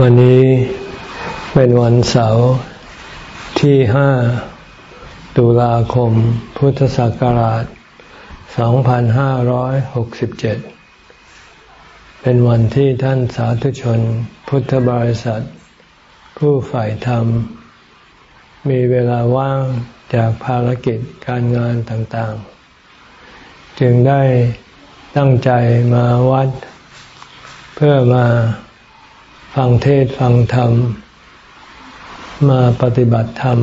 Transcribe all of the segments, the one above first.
วันนี้เป็นวันเสาร์ที่ห้าตุลาคมพุทธศักราช 2567 เป็นวันที่ท่านสาธุชนพุทธบริษัท ผู้ฝ่ายธรรม มีเวลาว่างจากภารกิจการงานต่างๆ จึงได้ตั้งใจมาวัดเพื่อมา ฟังเทศฟังธรรม มาปฏิบัติธรรม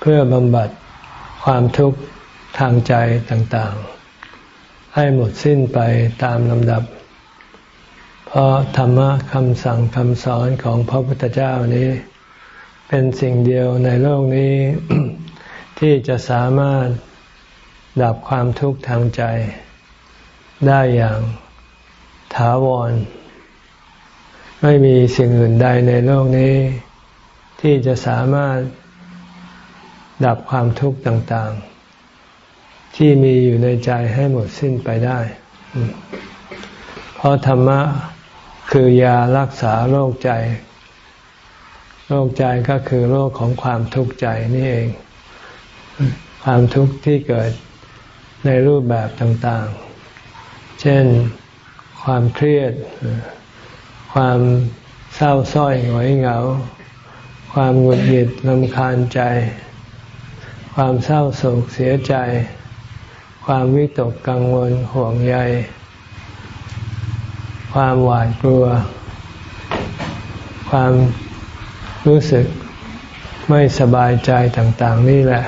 เพื่อบำบัดความทุกข์ทางใจต่างๆ ให้หมดสิ้นไปตามลำดับ เพราะธรรมะคำสั่งคำสอนของพระพุทธเจ้านี้ เป็นสิ่งเดียวในโลกนี้ ที่จะสามารถดับความทุกข์ทางใจ ได้อย่างถาวร ไม่มีสิ่งอื่นใดในโลกนี้ ที่จะสามารถดับความทุกข์ต่างๆ ที่มีอยู่ในใจให้หมดสิ้นไปได้ เพราะธรรมะคือยารักษาโรคใจ โรคใจก็คือโรคของความทุกข์ใจนี่เอง ความทุกข์ที่เกิดในรูปแบบต่างๆ เช่นความเครียด ความเศร้าส้อยหงอยเหงา ความหงุดหงิดลำคาญใจ ความเศร้าโศกเสียใจ ความวิตกกังวลห่วงใย ความหวาดกลัว ความรู้สึกไม่สบายใจต่าง ๆ นี่แหละ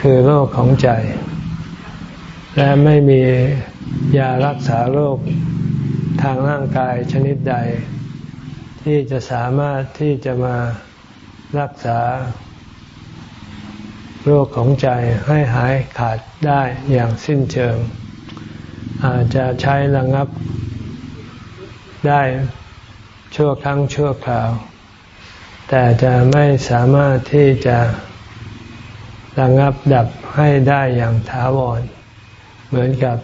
คือโรคของใจ และไม่มียารักษาโรค ทางร่างกายชนิดใด ที่จะสามารถที่จะมารักษา โรคของใจให้หายขาดได้อย่างสิ้นเชิง อาจจะใช้ระงับได้ชั่วครั้งชั่วคราว แต่จะไม่สามารถที่จะระงับดับให้ได้อย่างถาวร เหมือนกับ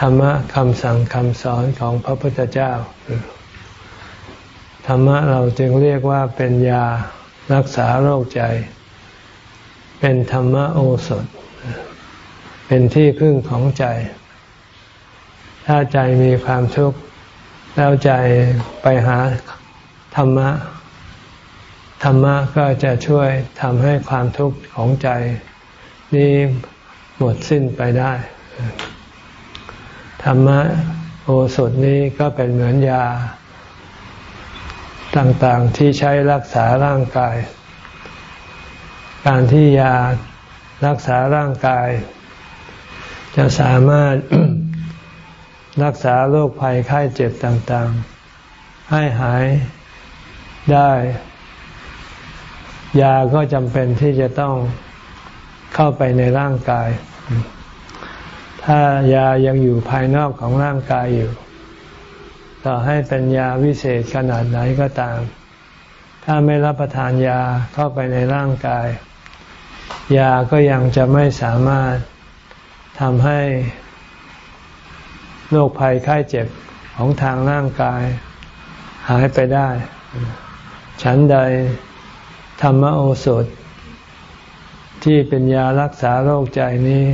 ธรรมะคำสั่งคำสอนของพระพุทธเจ้า ธรรมะเราจึงเรียกว่าเป็นยารักษาโรคใจ เป็นธรรมะโอสถ เป็นที่พึ่งของใจ ถ้าใจมีความทุกข์แล้วใจไปหาธรรมะ ธรรมะก็จะช่วยทำให้ความทุกข์ของใจ นี้หมดสิ้นไปได้ รรมะโอสถนี้ก็เป็นเหมือนยา ต่างๆที่ใช้รักษาร่างกาย การที่ยารักษาร่างกาย จะสามารถรักษาโรคภัยไข้เจ็บต่างๆ ให้หายได้ ยาก็จำเป็นที่จะต้องเข้าไปในร่างกาย ถ้ายายังอยู่ภายนอกของร่างกายอยู่ ต่อให้เป็นยาวิเศษขนาดไหนก็ตาม ถ้าไม่รับประทานยาเข้าไปในร่างกาย ยาก็ยังจะไม่สามารถทำให้โรคภัยไข้เจ็บของทางร่างกาย หายไปได้ ฉันใดธรรมโอสถ ที่เป็นยารักษาโรคใจนี้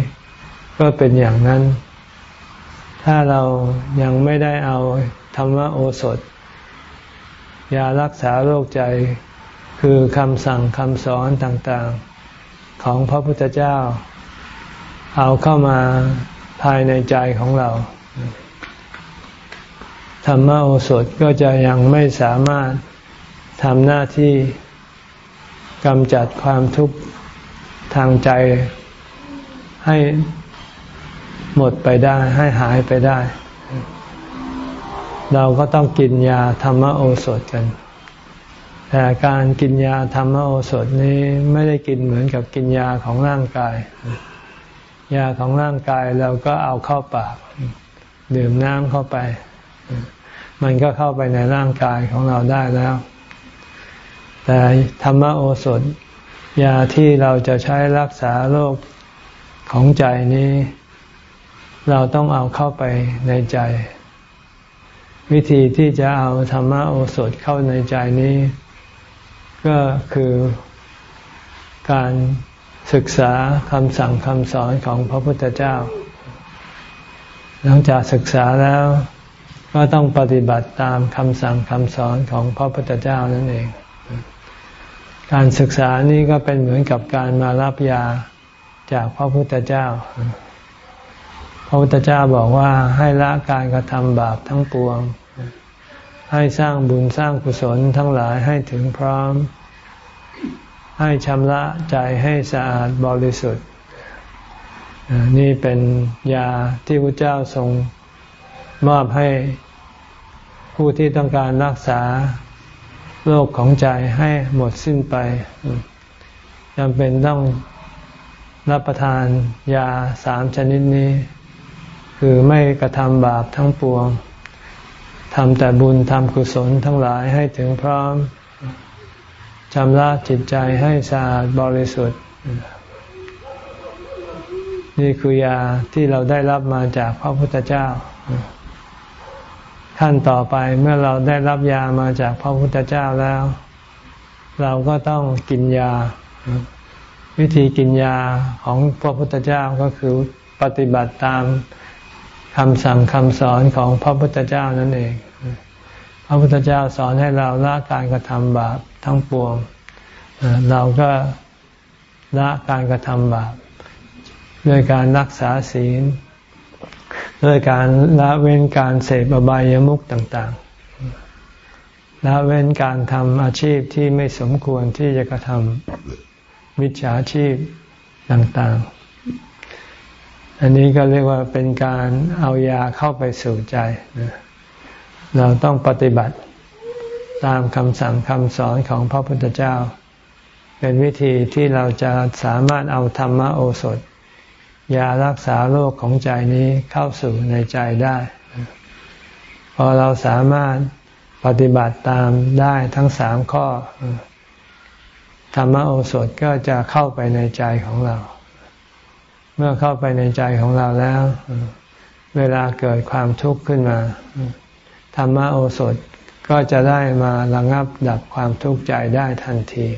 ก็เป็นอย่างนั้น ถ้าเรายังไม่ได้เอาธรรมโอสถ ยารักษาโรคใจ คือคำสั่งคำสอนต่างๆ ของพระพุทธเจ้า เอาเข้ามาภายในใจของเรา ธรรมโอสถก็จะยังไม่สามารถทำหน้าที่กำจัดความทุกข์ทางใจให้ หมดไปได้ให้หายไปได้ เราก็ต้องกินยาธรรมโอสถกัน แต่การกินยาธรรมโอสถนี้ไม่ได้กินเหมือนกับกินยาของร่างกาย ยาของร่างกายเราก็เอาเข้าปาก ดื่มน้ำเข้าไป มันก็เข้าไปในร่างกายของเราได้แล้ว แต่ธรรมโอสถ ยาที่เราจะใช้รักษาโรคของใจนี้ เราต้องเอาเข้าไปในใจ วิธีที่จะเอาธรรมโอสถเข้าในใจนี้ ก็คือการศึกษาคำสั่งคำสอนของพระพุทธเจ้า หลังจากศึกษาแล้ว ก็ต้องปฏิบัติตามคำสั่งคำสอนของพระพุทธเจ้านั่นเอง การศึกษานี้ก็เป็นเหมือนกับการมารับยาจากพระพุทธเจ้า ระพุทธเจ้าบอกว่าให้ละการกระทำบาปทั้งปวง ให้สร้างบุญสร้างกุศลทั้งหลายให้ถึงพร้อม ให้ชำระใจให้สะอาดบริสุทธิ์ นี่เป็นยาที่พระเจ้าทรงมอบให้ผู้ที่ต้องการรักษาโรคของใจให้หมดสิ้นไปจำเป็นต้องรับประทานยาสามชนิดนี้ คือไม่กระทำบาปทั้งปวงทำแต่บุญทำกุศลทั้งหลายให้ถึงพร้อมชำระจิตใจให้สะอาดบริสุทธิ์ นี่คือยาที่เราได้รับมาจากพระพุทธเจ้า ขั้นต่อไปเมื่อเราได้รับยามาจากพระพุทธเจ้าแล้ว เราก็ต้องกินยา วิธีกินยาของพระพุทธเจ้าก็คือปฏิบัติตาม คำสั่งคำสอนของพระพุทธเจ้านั่นเอง พระพุทธเจ้าสอนให้เราละการกระทำบาปทั้งปวง เราก็ละการกระทำบาปด้วยการรักษาศีล ด้วยการละเว้นการเสพอบายามุขต่างๆ ละเว้นการทำอาชีพที่ไม่สมควรที่จะกระทำมิจฉาชีพต่างๆ อันนี้ก็เรียกว่าเป็นการเอายาเข้าไปสู่ใจ เราต้องปฏิบัติตามคำสั่งคำสอนของพระพุทธเจ้า เป็นวิธีที่เราจะสามารถเอาธรรมโอสถ ยารักษาโรคของใจนี้เข้าสู่ในใจได้ พอเราสามารถปฏิบัติตามได้ทั้งสามข้อ ธรรมโอสถก็จะเข้าไปในใจของเรา เมื่อเข้าไปในใจของเราแล้ว เวลาเกิดความทุกข์ขึ้นมา ธรรมโอสถก็จะได้มาระงับดับความทุกข์ใจได้ทันที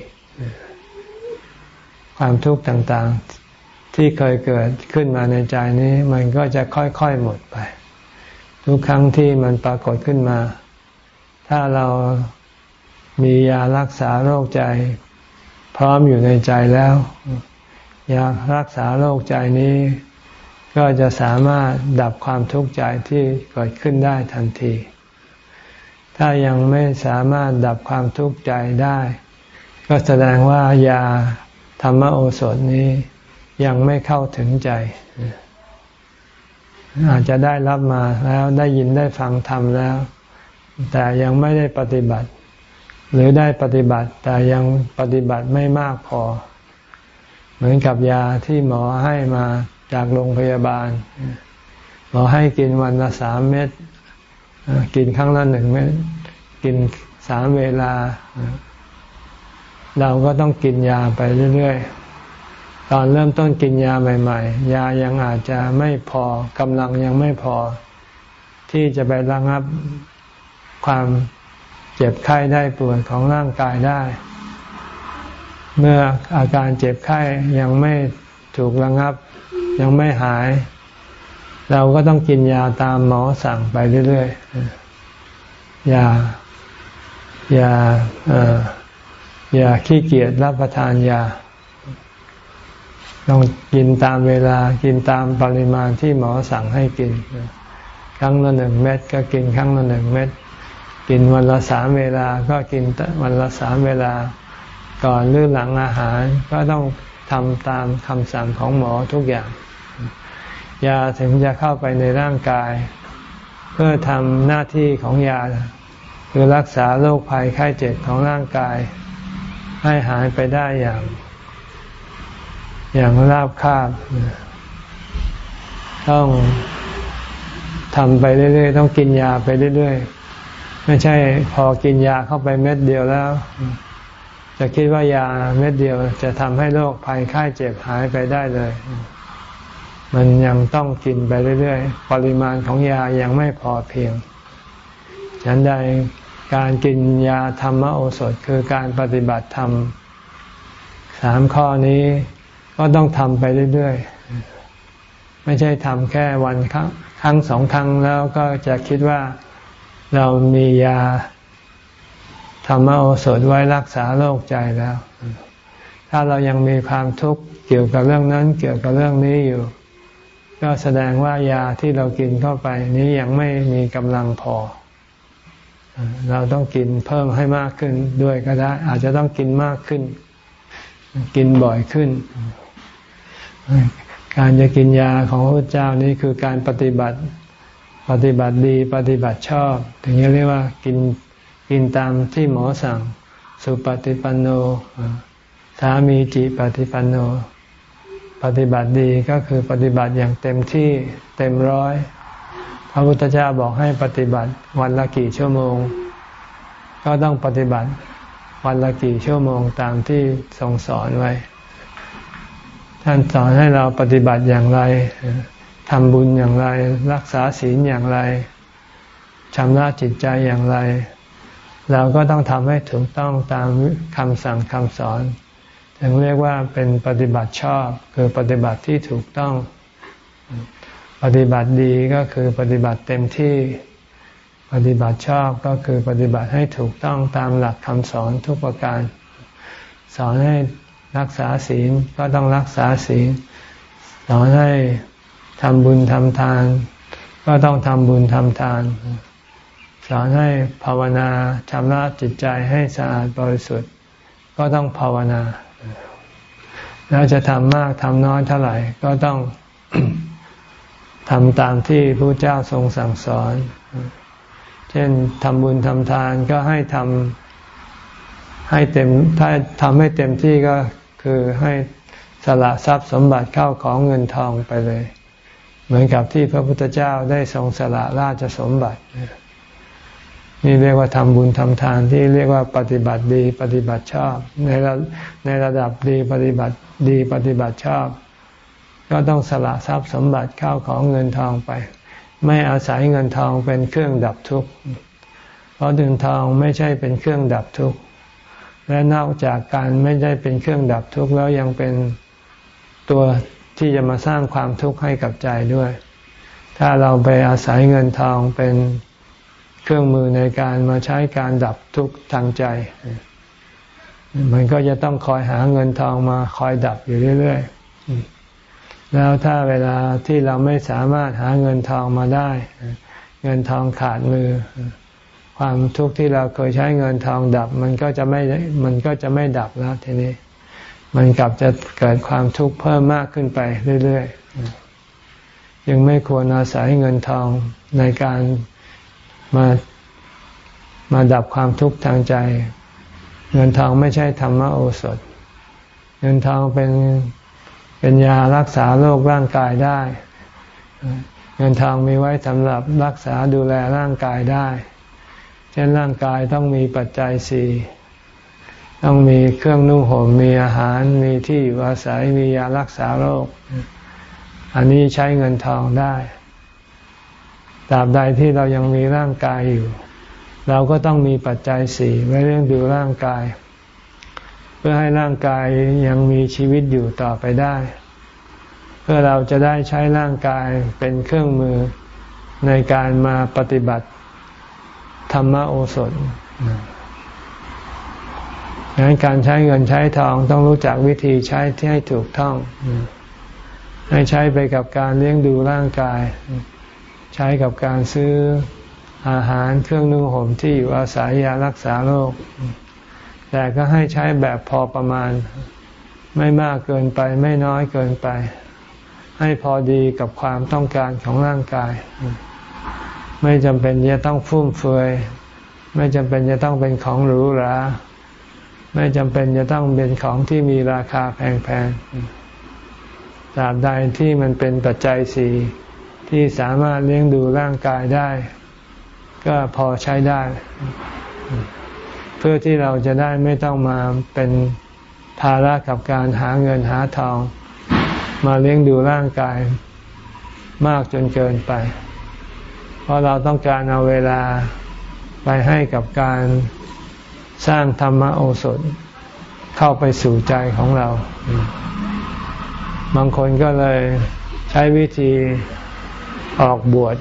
ความทุกข์ต่างๆ ที่เคยเกิดขึ้นมาในใจนี้ มันก็จะค่อยๆหมดไป ทุกครั้งที่มันปรากฏขึ้นมา ถ้าเรามียารักษาโรคใจ พร้อมอยู่ในใจแล้ว ยารักษาโรคใจนี้ ก็จะสามารถดับความทุกข์ใจที่เกิดขึ้นได้ทันที ถ้ายังไม่สามารถดับความทุกข์ใจได้ ก็แสดงว่ายาธรรมโอสถนี้ยังไม่เข้าถึงใจ อาจจะได้รับมาแล้วได้ยินได้ฟังธรรมแล้ว แต่ยังไม่ได้ปฏิบัติ หรือได้ปฏิบัติแต่ยังปฏิบัติไม่มากพอ เหมือนกับยาที่หมอให้มาจากโรงพยาบาล หมอให้กินวันละสามเม็ดกินครั้งละหนึ่งเม็ดกินสามเวลา เราก็ต้องกินยาไปเรื่อยๆ ตอนเริ่มต้นกินยาใหม่ๆ ยายังอาจจะไม่พอกำลังยังไม่พอ ที่จะไประงับความเจ็บไข้ได้ปวดของร่างกายได้ เมื่ออาการเจ็บไข้ยังไม่ถูกระงับ ยังไม่หาย เราก็ต้องกินยาตามหมอสั่งไปเรื่อยๆยา ยาเอ่อยาขี้เกียจรับประทานยาต้องกินตามเวลากินตามปริมาณที่หมอสั่งให้กิน ครั้งละหนึ่งเม็ดก็กินครั้งละหนึ่งเม็ด กินวันละสามเวลา ก็กินวันละสามเวลา ก่อนหรือหลังอาหารก็ต้องทำตามคำสั่งของหมอทุกอย่าง ยาถึงจะเข้าไปในร่างกาย เพื่อทำหน้าที่ของยาคือรักษาโรคภัยไข้เจ็บของร่างกาย ให้หายไปได้อย่าง อย่างราบคาบ ต้องทำไปเรื่อยๆ ต้องกินยาไปเรื่อยๆ ไม่ใช่พอกินยาเข้าไปเม็ดเดียวแล้ว จะคิดว่ายาเม็ดเดียวจะทำให้โรคภัยไข้เจ็บหายไปได้เลย มันยังต้องกินไปเรื่อยๆ ปริมาณของยายังไม่พอเพียงฉันใดการกินยาธรรมโอสถคือการปฏิบัติธรรมสามข้อนี้ก็ต้องทำไปเรื่อยๆ ไม่ใช่ทำแค่วันครั้งครั้งสองครั้งแล้วก็จะคิดว่าเรามียา ธรรมโอสถไว้รักษาโรคใจแล้ว ถ้าเรายังมีความทุกข์เกี่ยวกับเรื่องนั้น เกี่ยวกับเรื่องนี้อยู่ ก็แสดงว่ายาที่เรากินเข้าไป นี้ยังไม่มีกำลังพอ เราต้องกินเพิ่มให้มากขึ้นด้วยก็ได้ อาจจะต้องกินมากขึ้น กินบ่อยขึ้น การจะกินยาของพระเจ้านี้คือการปฏิบัติปฏิบัติดีปฏิบัติชอบ ถึงจะเรียกว่ากิน กินตามที่หมอสั่ง สุปฏิปันโน สามีจิปฏิปันโน ปฏิบัติดีก็คือปฏิบัติอย่างเต็มที่เต็มร้อย พระพุทธเจ้าบอกให้ปฏิบัติวันละกี่ชั่วโมง ก็ต้องปฏิบัติวันละกี่ชั่วโมงตามที่ทรงสอนไว้ ท่านสอนให้เราปฏิบัติอย่างไรทำบุญอย่างไร รักษาศีลอย่างไรชำระจิตใจอย่างไร เราก็ต้องทำให้ถูกต้องตามคำสั่งคำสอนถึงเรียกว่าเป็นปฏิบัติชอบ คือปฏิบัติที่ถูกต้อง ปฏิบัติดีก็คือปฏิบัติเต็มที่ ปฏิบัติชอบก็คือปฏิบัติให้ถูกต้องตามหลักคำสอนทุกประการ สอนให้รักษาศีลก็ต้องรักษาศีล สอนให้ทำบุญทำทาน ก็ต้องทำบุญทำทาน สอนให้ภาวนาชำระจิตใจให้สะอาดบริสุทธิ์ ก็ต้องภาวนา แล้วจะทำมากทำน้อยเท่าไหร่ ก็ต้องทำตามที่พระเจ้าทรงสั่งสอน เช่นทำบุญทำทานก็ให้ทำให้เต็มถ้าทำให้เต็มที่ก็คือให้สละทรัพย์สมบัติเข้าของเงินทองไปเลย เหมือนกับที่พระพุทธเจ้าได้ทรงสละราชสมบัติ นี่เรียกว่าทำบุญทำทานที่เรียกว่าปฏิบัติดี ปฏิบัติชอบ ในระในระดับดีปฏิบัติดีปฏิบัติชอบ ก็ต้องสละทรัพย์สมบัติเข้าของเงินทองไป ไม่อาศัยเงินทองเป็นเครื่องดับทุกข์เพราะเงินทองไม่ใช่เป็นเครื่องดับทุกข์และนอกจากการไม่ได้เป็นเครื่องดับทุกข์แล้วยังเป็นตัวที่จะมาสร้างความทุกข์ให้กับใจด้วย ถ้าเราไปอาศัยเงินทองเป็น เครื่องมือในการมาใช้การดับทุกข์ทางใจ มันก็จะต้องคอยหาเงินทองมาคอยดับอยู่เรื่อยๆ แล้วถ้าเวลาที่เราไม่สามารถหาเงินทองมาได้ เงินทองขาดมือ ความทุกข์ที่เราเคยใช้เงินทองดับ มันก็จะไม่ มันก็จะไม่ดับแล้วทีนี้ มันกลับจะเกิดความทุกข์เพิ่มมากขึ้นไปเรื่อยๆยังไม่ควรอาศัยเงินทองในการ มามาดับความทุกข์ทางใจ เงินทองไม่ใช่ธรรมโอสถ เงินทองเป็นเป็นยารักษาโรคร่างกายได้ เงินทองมีไว้สำหรับรักษาดูแลร่างกายได้ เช่นร่างกายต้องมีปัจจัยสี่ต้องมีเครื่องนุ่งห่มมีอาหารมีที่อยู่อาศัยมียารักษาโรค อันนี้ใช้เงินทองได้ ตราบใดที่เรายังมีร่างกายอยู่ เราก็ต้องมีปัจจัยสี่ไว้เรื่องดูร่างกาย เพื่อให้ร่างกายยังมีชีวิตอยู่ต่อไปได้ เพื่อเราจะได้ใช้ร่างกายเป็นเครื่องมือในการมาปฏิบัติธรรมโอสถดังนั้นการใช้เงินใช้ทองต้องรู้จักวิธีใช้ที่ให้ถูกต้อง ให้ใช้ไปกับการเลี้ยงดูร่างกาย ใช้กับการซื้ออาหารเครื่องนุ่งห่มที่อยู่อาศัยยารักษาโรค แต่ก็ให้ใช้แบบพอประมาณ ไม่มากเกินไปไม่น้อยเกินไป ให้พอดีกับความต้องการของร่างกาย ไม่จำเป็นจะต้องฟุ่มเฟือย ไม่จำเป็นจะต้องเป็นของหรูหราไม่จำเป็นจะต้องเป็นของที่มีราคาแพงๆตราบใดที่มันเป็นปัจจัยสี่ ที่สามารถเลี้ยงดูร่างกายได้ ก็พอใช้ได้ เพื่อที่เราจะได้ไม่ต้องมาเป็นภาระกับการหาเงินหาทอง มาเลี้ยงดูร่างกายมากจนเกินไป เพราะเราต้องการเอาเวลาไปให้กับการสร้างธรรมโอสถเข้าไปสู่ใจของเรา บางคนก็เลยใช้วิธี ออกบวช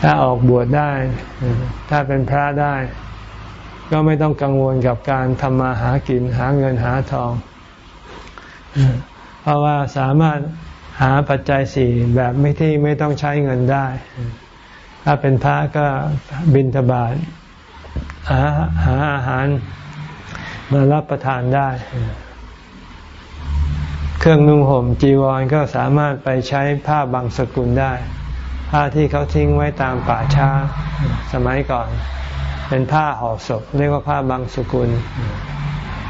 ถ้าออกบวชได้ ถ้าเป็นพระได้ ก็ไม่ต้องกังวลกับการทำมาหากินหาเงินหาทอง เพราะว่าสามารถหาปัจจัยสี่แบบไม่ที่ไม่ต้องใช้เงินได้ ถ้าเป็นพระก็บินทบาทหาหาอาหารมารับประทานได้ เครื่องนุ่งห่มจีวรก็สามารถไปใช้ผ้าบางสกุลได้ ผ้าที่เขาทิ้งไว้ตามป่าช้าสมัยก่อน เป็นผ้าห่อศพเรียกว่าผ้าบางสกุล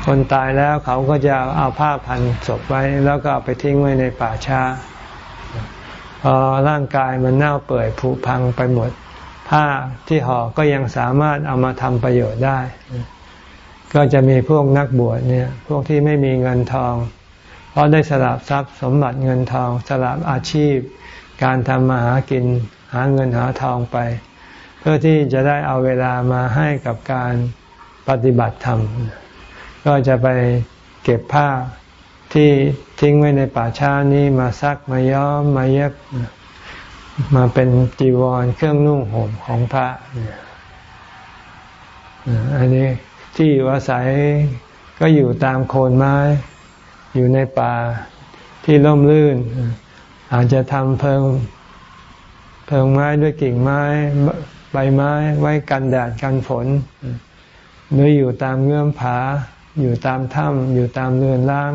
คนตายแล้วเขาก็จะเอาผ้าพันศพไว้ แล้วก็เอาไปทิ้งไว้ในป่าช้าพอร่างกายมันเน่าเปื่อยผุพังไปหมด ผ้าที่ห่อก็ยังสามารถเอามาทำประโยชน์ได้ ก็จะมีพวกนักบวชเนี่ย พวกที่ไม่มีเงินทอง ราะได้สลับทรัพย์สมบัติเงินทองสลับอาชีพ การทำมาหากินหาเงินหาทองไป เพื่อที่จะได้เอาเวลามาให้กับการปฏิบัติธรรม ก็จะไปเก็บผ้าที่ทิ้งไว้ในป่าช้านี้มาซักมาย้อมมาเย็บมาเป็นจีวรเครื่องนุ่งห่มของพระอันนี้ที่อยู่อาศัยก็อยู่ตามโคนไม้ อยู่ในป่าที่ร่มรื่น อาจจะทำเพิงเพิงไม้ด้วยกิ่งไม้ใบไม้ไว้กันแดดกันฝนหรืออยู่ตามเงื่อมผา อยู่ตามถ้ำอยู่ตามเรือนล่าง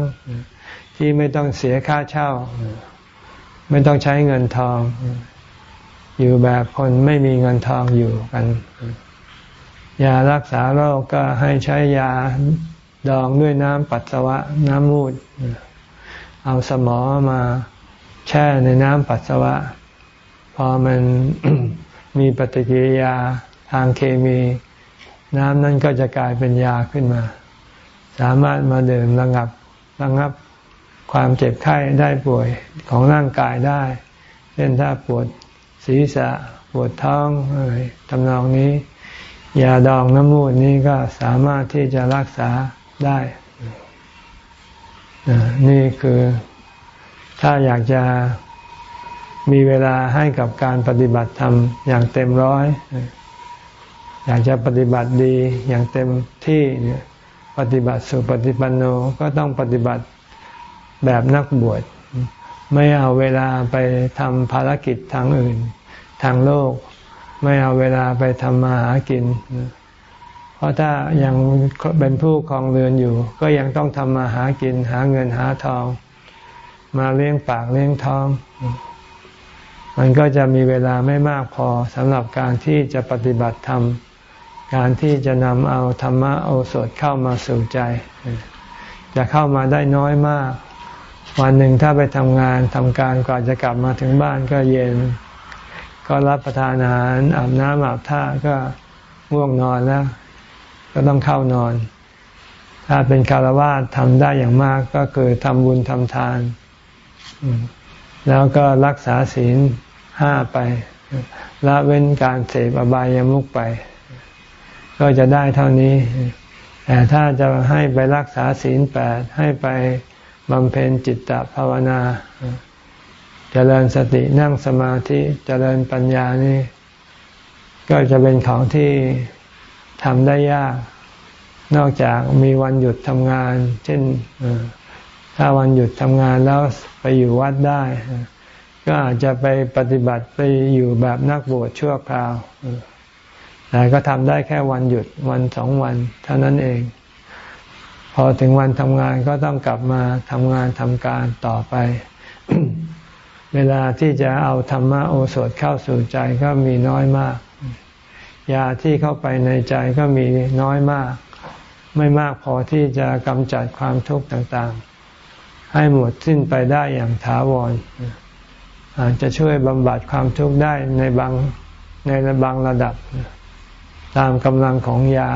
ที่ไม่ต้องเสียค่าเช่า ไม่ต้องใช้เงินทอง อยู่แบบคนไม่มีเงินทองอยู่กัน ยารักษาโรคก็ให้ใช้ยา ดองด้วยน้ำปัสสาวะน้ำมูด เอาสมอมาแช่ในน้ำปัสสาวะ พอมันมีปฏิกิริยาทางเคมี น้ำนั้นก็จะกลายเป็นยาขึ้นมา สามารถมาดื่มระงับระงับความเจ็บไข้ได้ป่วยของร่างกายได้ เช่นถ้าปวดศีรษะปวดท้องอะไรทำนองนี้ ยาดองน้ำมูดนี้ก็สามารถที่จะรักษา ได้นี่คือถ้าอยากจะมีเวลาให้กับการปฏิบัติธรรมอย่างเต็มร้อย อยากจะปฏิบัติดีอย่างเต็มที่ปฏิบัติสุปฏิปันโนก็ต้องปฏิบัติแบบนักบวชไม่เอาเวลาไปทำภารกิจทางอื่น ทางโลก ไม่เอาเวลาไปทำมาหากินเพราะถ้ายังเป็นผู้ครองเรือนอยู่ ก็ยังต้องทำมาหากินหาเงินหาทอง มาเลี้ยงปากเลี้ยงท้อง มันก็จะมีเวลาไม่มากพอสำหรับการที่จะปฏิบัติธรรม การที่จะนำเอาธรรมะโอสถเข้ามาสู่ใจ จะเข้ามาได้น้อยมาก วันหนึ่งถ้าไปทำงานทำการกว่าจะกลับมาถึงบ้านก็เย็น ก็รับประทานอาหารอาบน้ำอาบท่าก็ง่วงนอนแล้ว ก็ต้องเข้านอน ถ้าเป็นคารวะทำได้อย่างมากก็คือทำบุญทำทาน แล้วก็รักษาศีลห้าไป ละเว้นการเสพอบายามุขไป ก็จะได้เท่านี้ แต่ถ้าจะให้ไปรักษาศีลแปดให้ไปบำเพ็ญจิตตภาวนาเจริญสตินั่งสมาธิเจริญปัญญานี่ ก็จะเป็นของที่ ทำได้ยาก นอกจากมีวันหยุดทำงาน เช่นถ้าวันหยุดทำงานแล้วไปอยู่วัดได้ ก็อาจจะไปปฏิบัติไปอยู่แบบนักบวชชั่วคราวแต่ก็ทำได้แค่วันหยุดวันสองวัน เท่านั้นเอง พอถึงวันทำงานก็ต้องกลับมาทำงานทำการต่อไป เวลาที่จะเอาธรรมะโอสถเข้าสู่ใจก็มีน้อยมาก ยาที่เข้าไปในใจก็มีน้อยมาก ไม่มากพอที่จะกำจัดความทุกข์ต่างๆ ให้หมดสิ้นไปได้อย่างถาวร อาจจะช่วยบำบัดความทุกข์ได้ในบางในบางระดับ ตามกำลังของยา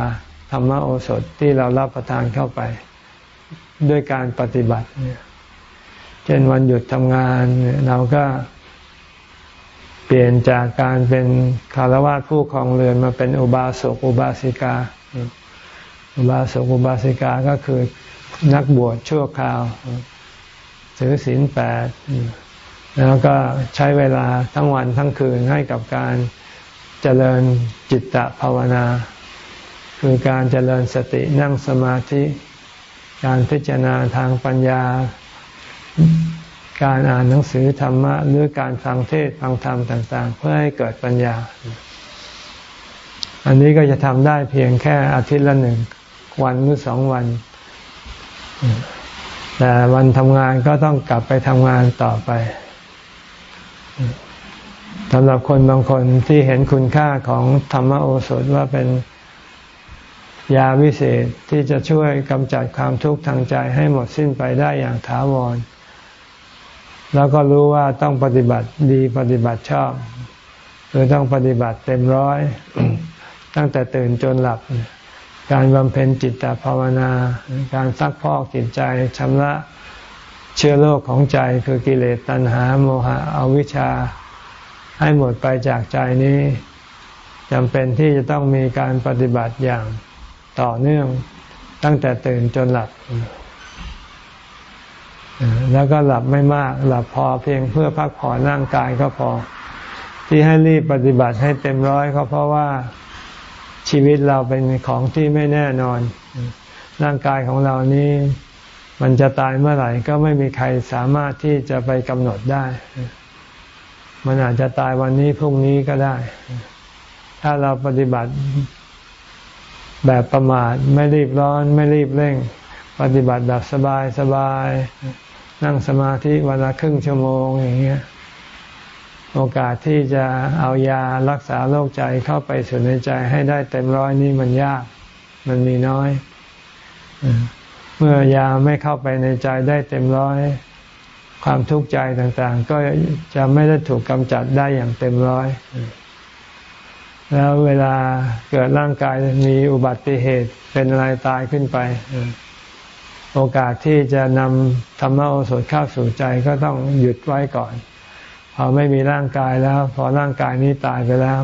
ธรรมโอสถที่เรารับประทานเข้าไป ด้วยการปฏิบัติเนี่ยเช่นวันหยุดทำงานเราก็ เปลี่ยนจากการเป็นคารวะผู้ครองเรือนมาเป็นอุบาสกอุบาสิกา อุบาสกอุบาสิกาก็คือนักบวชชั่วคราวถือศีลแปดแล้วก็ใช้เวลาทั้งวันทั้งคืนให้กับการเจริญจิตตภาวนา คือการเจริญสตินั่งสมาธิ การพิจารณาทางปัญญา การอ่านหนังสือธรรมะ หรือการฟังเทศฟังธรรมต่าง ๆ เพื่อให้เกิดปัญญา อันนี้ก็จะทำได้เพียงแค่อาทิตย์ละหนึ่งวันหรือสองวันแต่วันทำงานก็ต้องกลับไปทำงานต่อไปสำหรับคนบางคนที่เห็นคุณค่าของธรรมโอสถว่าเป็นยาวิเศษที่จะช่วยกำจัดความทุกข์ทางใจให้หมดสิ้นไปได้อย่างถาวร แล้วก็รู้ว่าต้องปฏิบัติดีปฏิบัติชอบคือต้องปฏิบัติเต็มร้อย ตั้งแต่ตื่นจนหลับ การบำเพ็ญจิตตภาวนา การซักพอกจิตใจชำระเชื้อโรคของใจคือกิเลสตัณหาโมหะอวิชชา ให้หมดไปจากใจนี้จำเป็นที่จะต้องมีการปฏิบัติอย่างต่อเนื่องตั้งแต่ตื่นจนหลับ แล้วก็หลับไม่มาก หลับพอเพียงเพื่อพักผ่อนร่างกายก็พอ ที่ให้รีบปฏิบัติให้เต็มร้อยก็เพราะว่าชีวิตเราเป็นของที่ไม่แน่นอน ร่างกายของเรานี้มันจะตายเมื่อไหร่ก็ไม่มีใครสามารถที่จะไปกำหนดได้ มันอาจจะตายวันนี้พรุ่งนี้ก็ได้ ถ้าเราปฏิบัติแบบประมาทไม่รีบร้อน ไม่รีบเร่ง ปฏิบัติแบบสบายสบาย นั่งสมาธิวันละครึ่งชั่วโมงอย่างเงี้ยโอกาสที่จะเอายารักษาโรคใจเข้าไปสู่ในใจให้ได้เต็มร้อยนี่มันยาก มันมีน้อย เมื่อยาไม่เข้าไปในใจได้เต็มร้อย ความทุกข์ใจต่างๆ ก็จะไม่ได้ถูกกำจัดได้อย่างเต็มร้อย แล้วเวลาเกิดร่างกายมีอุบัติเหตุเป็นอะไรตายขึ้นไป โอกาสที่จะนำธรรมโอสถเข้าสู่ใจก็ต้องหยุดไว้ก่อน พอไม่มีร่างกายแล้ว พอร่างกายนี้ตายไปแล้ว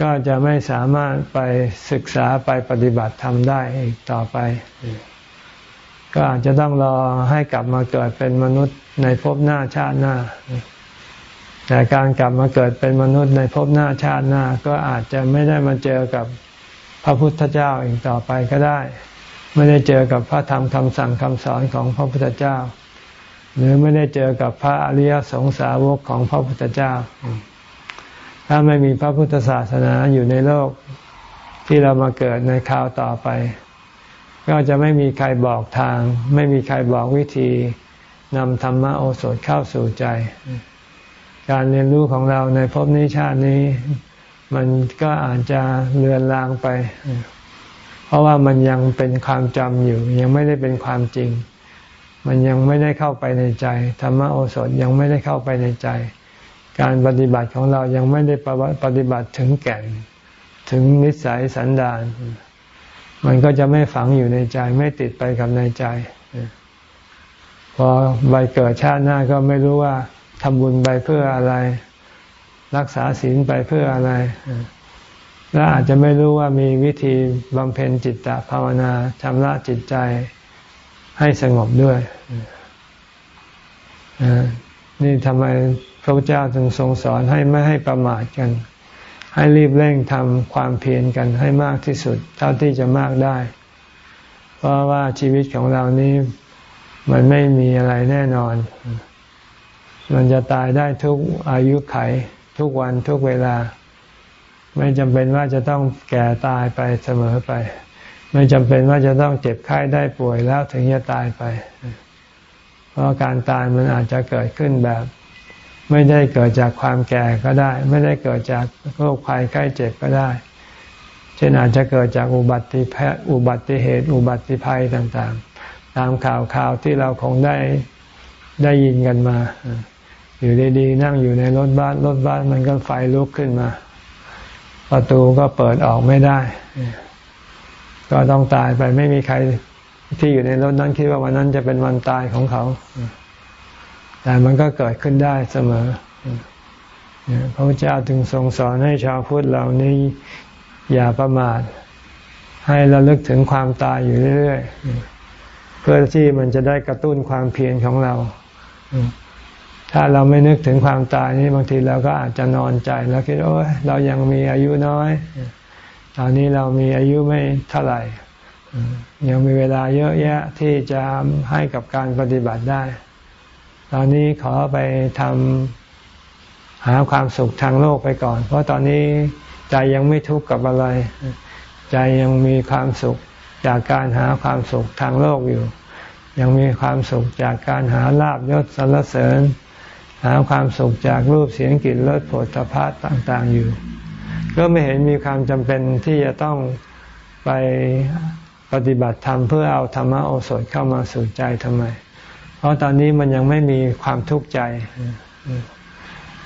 ก็จะไม่สามารถไปศึกษาไปปฏิบัติทำได้อีกต่อไป ก็อาจจะต้องรอให้กลับมาเกิดเป็นมนุษย์ในภพหน้าชาติหน้า แต่การกลับมาเกิดเป็นมนุษย์ในภพหน้าชาติหน้า ก็อาจจะไม่ได้มาเจอกับพระพุทธเจ้าอีกต่อไปก็ได้ ไม่ได้เจอกับพระธรรมคำสั่งคำสอนของพระพุทธเจ้า หรือไม่ได้เจอกับพระอริยสงสาวกของพระพุทธเจ้า ถ้าไม่มีพระพุทธศาสนาอยู่ในโลกที่เรามาเกิดในคราวต่อไป ก็จะไม่มีใครบอกทาง ไม่มีใครบอกวิธีนำธรรมโอสถเข้าสู่ใจ การเรียนรู้ของเราในภพนี้ชาตินี้ มันก็อาจจะเลือนลางไป ราะว่ามันยังเป็นความจำอยู่ ยังไม่ได้เป็นความจริง มันยังไม่ได้เข้าไปในใจ ธรรมโอสถยังไม่ได้เข้าไปในใจ การปฏิบัติของเรายังไม่ได้ปฏิบัติถึงแก่น ถึงนิสัยสันดาน มันก็จะไม่ฝังอยู่ในใจ ไม่ติดไปกับในใจ พอใบเกิดชาติหน้าก็ไม่รู้ว่าทำบุญไปเพื่ออะไร รักษาศีลไปเพื่ออะไร และอาจจะไม่รู้ว่ามีวิธีบำเพ็ญจิตตภาวนาชำระจิตใจให้สงบด้วย นี่ทำไมพระเจ้าจึงทรงสอนให้ไม่ให้ประมาทกัน ให้รีบเร่งทำความเพียรกันให้มากที่สุด เท่าที่จะมากได้ เพราะว่าชีวิตของเรานี้มันไม่มีอะไรแน่นอน มันจะตายได้ทุกอายุไข ทุกวันทุกเวลา ไม่จำเป็นว่าจะต้องแก่ตายไปเสมอไป ไม่จำเป็นว่าจะต้องเจ็บไข้ได้ป่วยแล้วถึงจะตายไป เพราะการตายมันอาจจะเกิดขึ้นแบบ ไม่ได้เกิดจากความแก่ก็ได้ ไม่ได้เกิดจากโรคภัยไข้เจ็บก็ได้ เช่นอาจจะเกิดจากอุบัติแพอุบัติเหตุ อุบัติภัยต่างๆ ตามข่าวข่าวที่เราคงได้ได้ยินกันมา อยู่ดีๆนั่งอยู่ในรถบ้านรถบ้านมันก็ไฟลุกขึ้นมา ประตูก็เปิดออกไม่ได้ ก็ต้องตายไปไม่มีใครที่อยู่ในรถนั้นคิดว่าวันนั้นจะเป็นวันตายของเขา แต่มันก็เกิดขึ้นได้เสมอพระพุทธเจ้าถึงทรงสอนให้ชาวพุทธเหล่านี้อย่าประมาท ให้ระลึกถึงความตายอยู่เรื่อยๆ เพื่อที่มันจะได้กระตุ้นความเพียรของเรา ถ้าเราไม่นึกถึงความตายนี่บางทีเราก็อาจจะนอนใจแล้วคิดโอ้ยเรายังมีอายุน้อย ตอนนี้เรามีอายุไม่เท่าไหร่ ยังมีเวลาเยอะแยะที่จะให้กับการปฏิบัติได้ ตอนนี้ขอไปทำหาความสุขทางโลกไปก่อน เพราะตอนนี้ใจยังไม่ทุกข์กับอะไร ใจยังมีความสุขจากการหาความสุขทางโลกอยู่ ยังมีความสุขจากการหาลาบยศสรรเสริญ หาความสุขจากรูปเสียงกลิ่นรสผลตภะต่างๆอยู่ ก็ไม่เห็นมีความจำเป็นที่จะต้องไปปฏิบัติธรรมเพื่อเอาธรรมโอสถเข้ามาสู่ใจทำไม เพราะตอนนี้มันยังไม่มีความทุกข์ใจ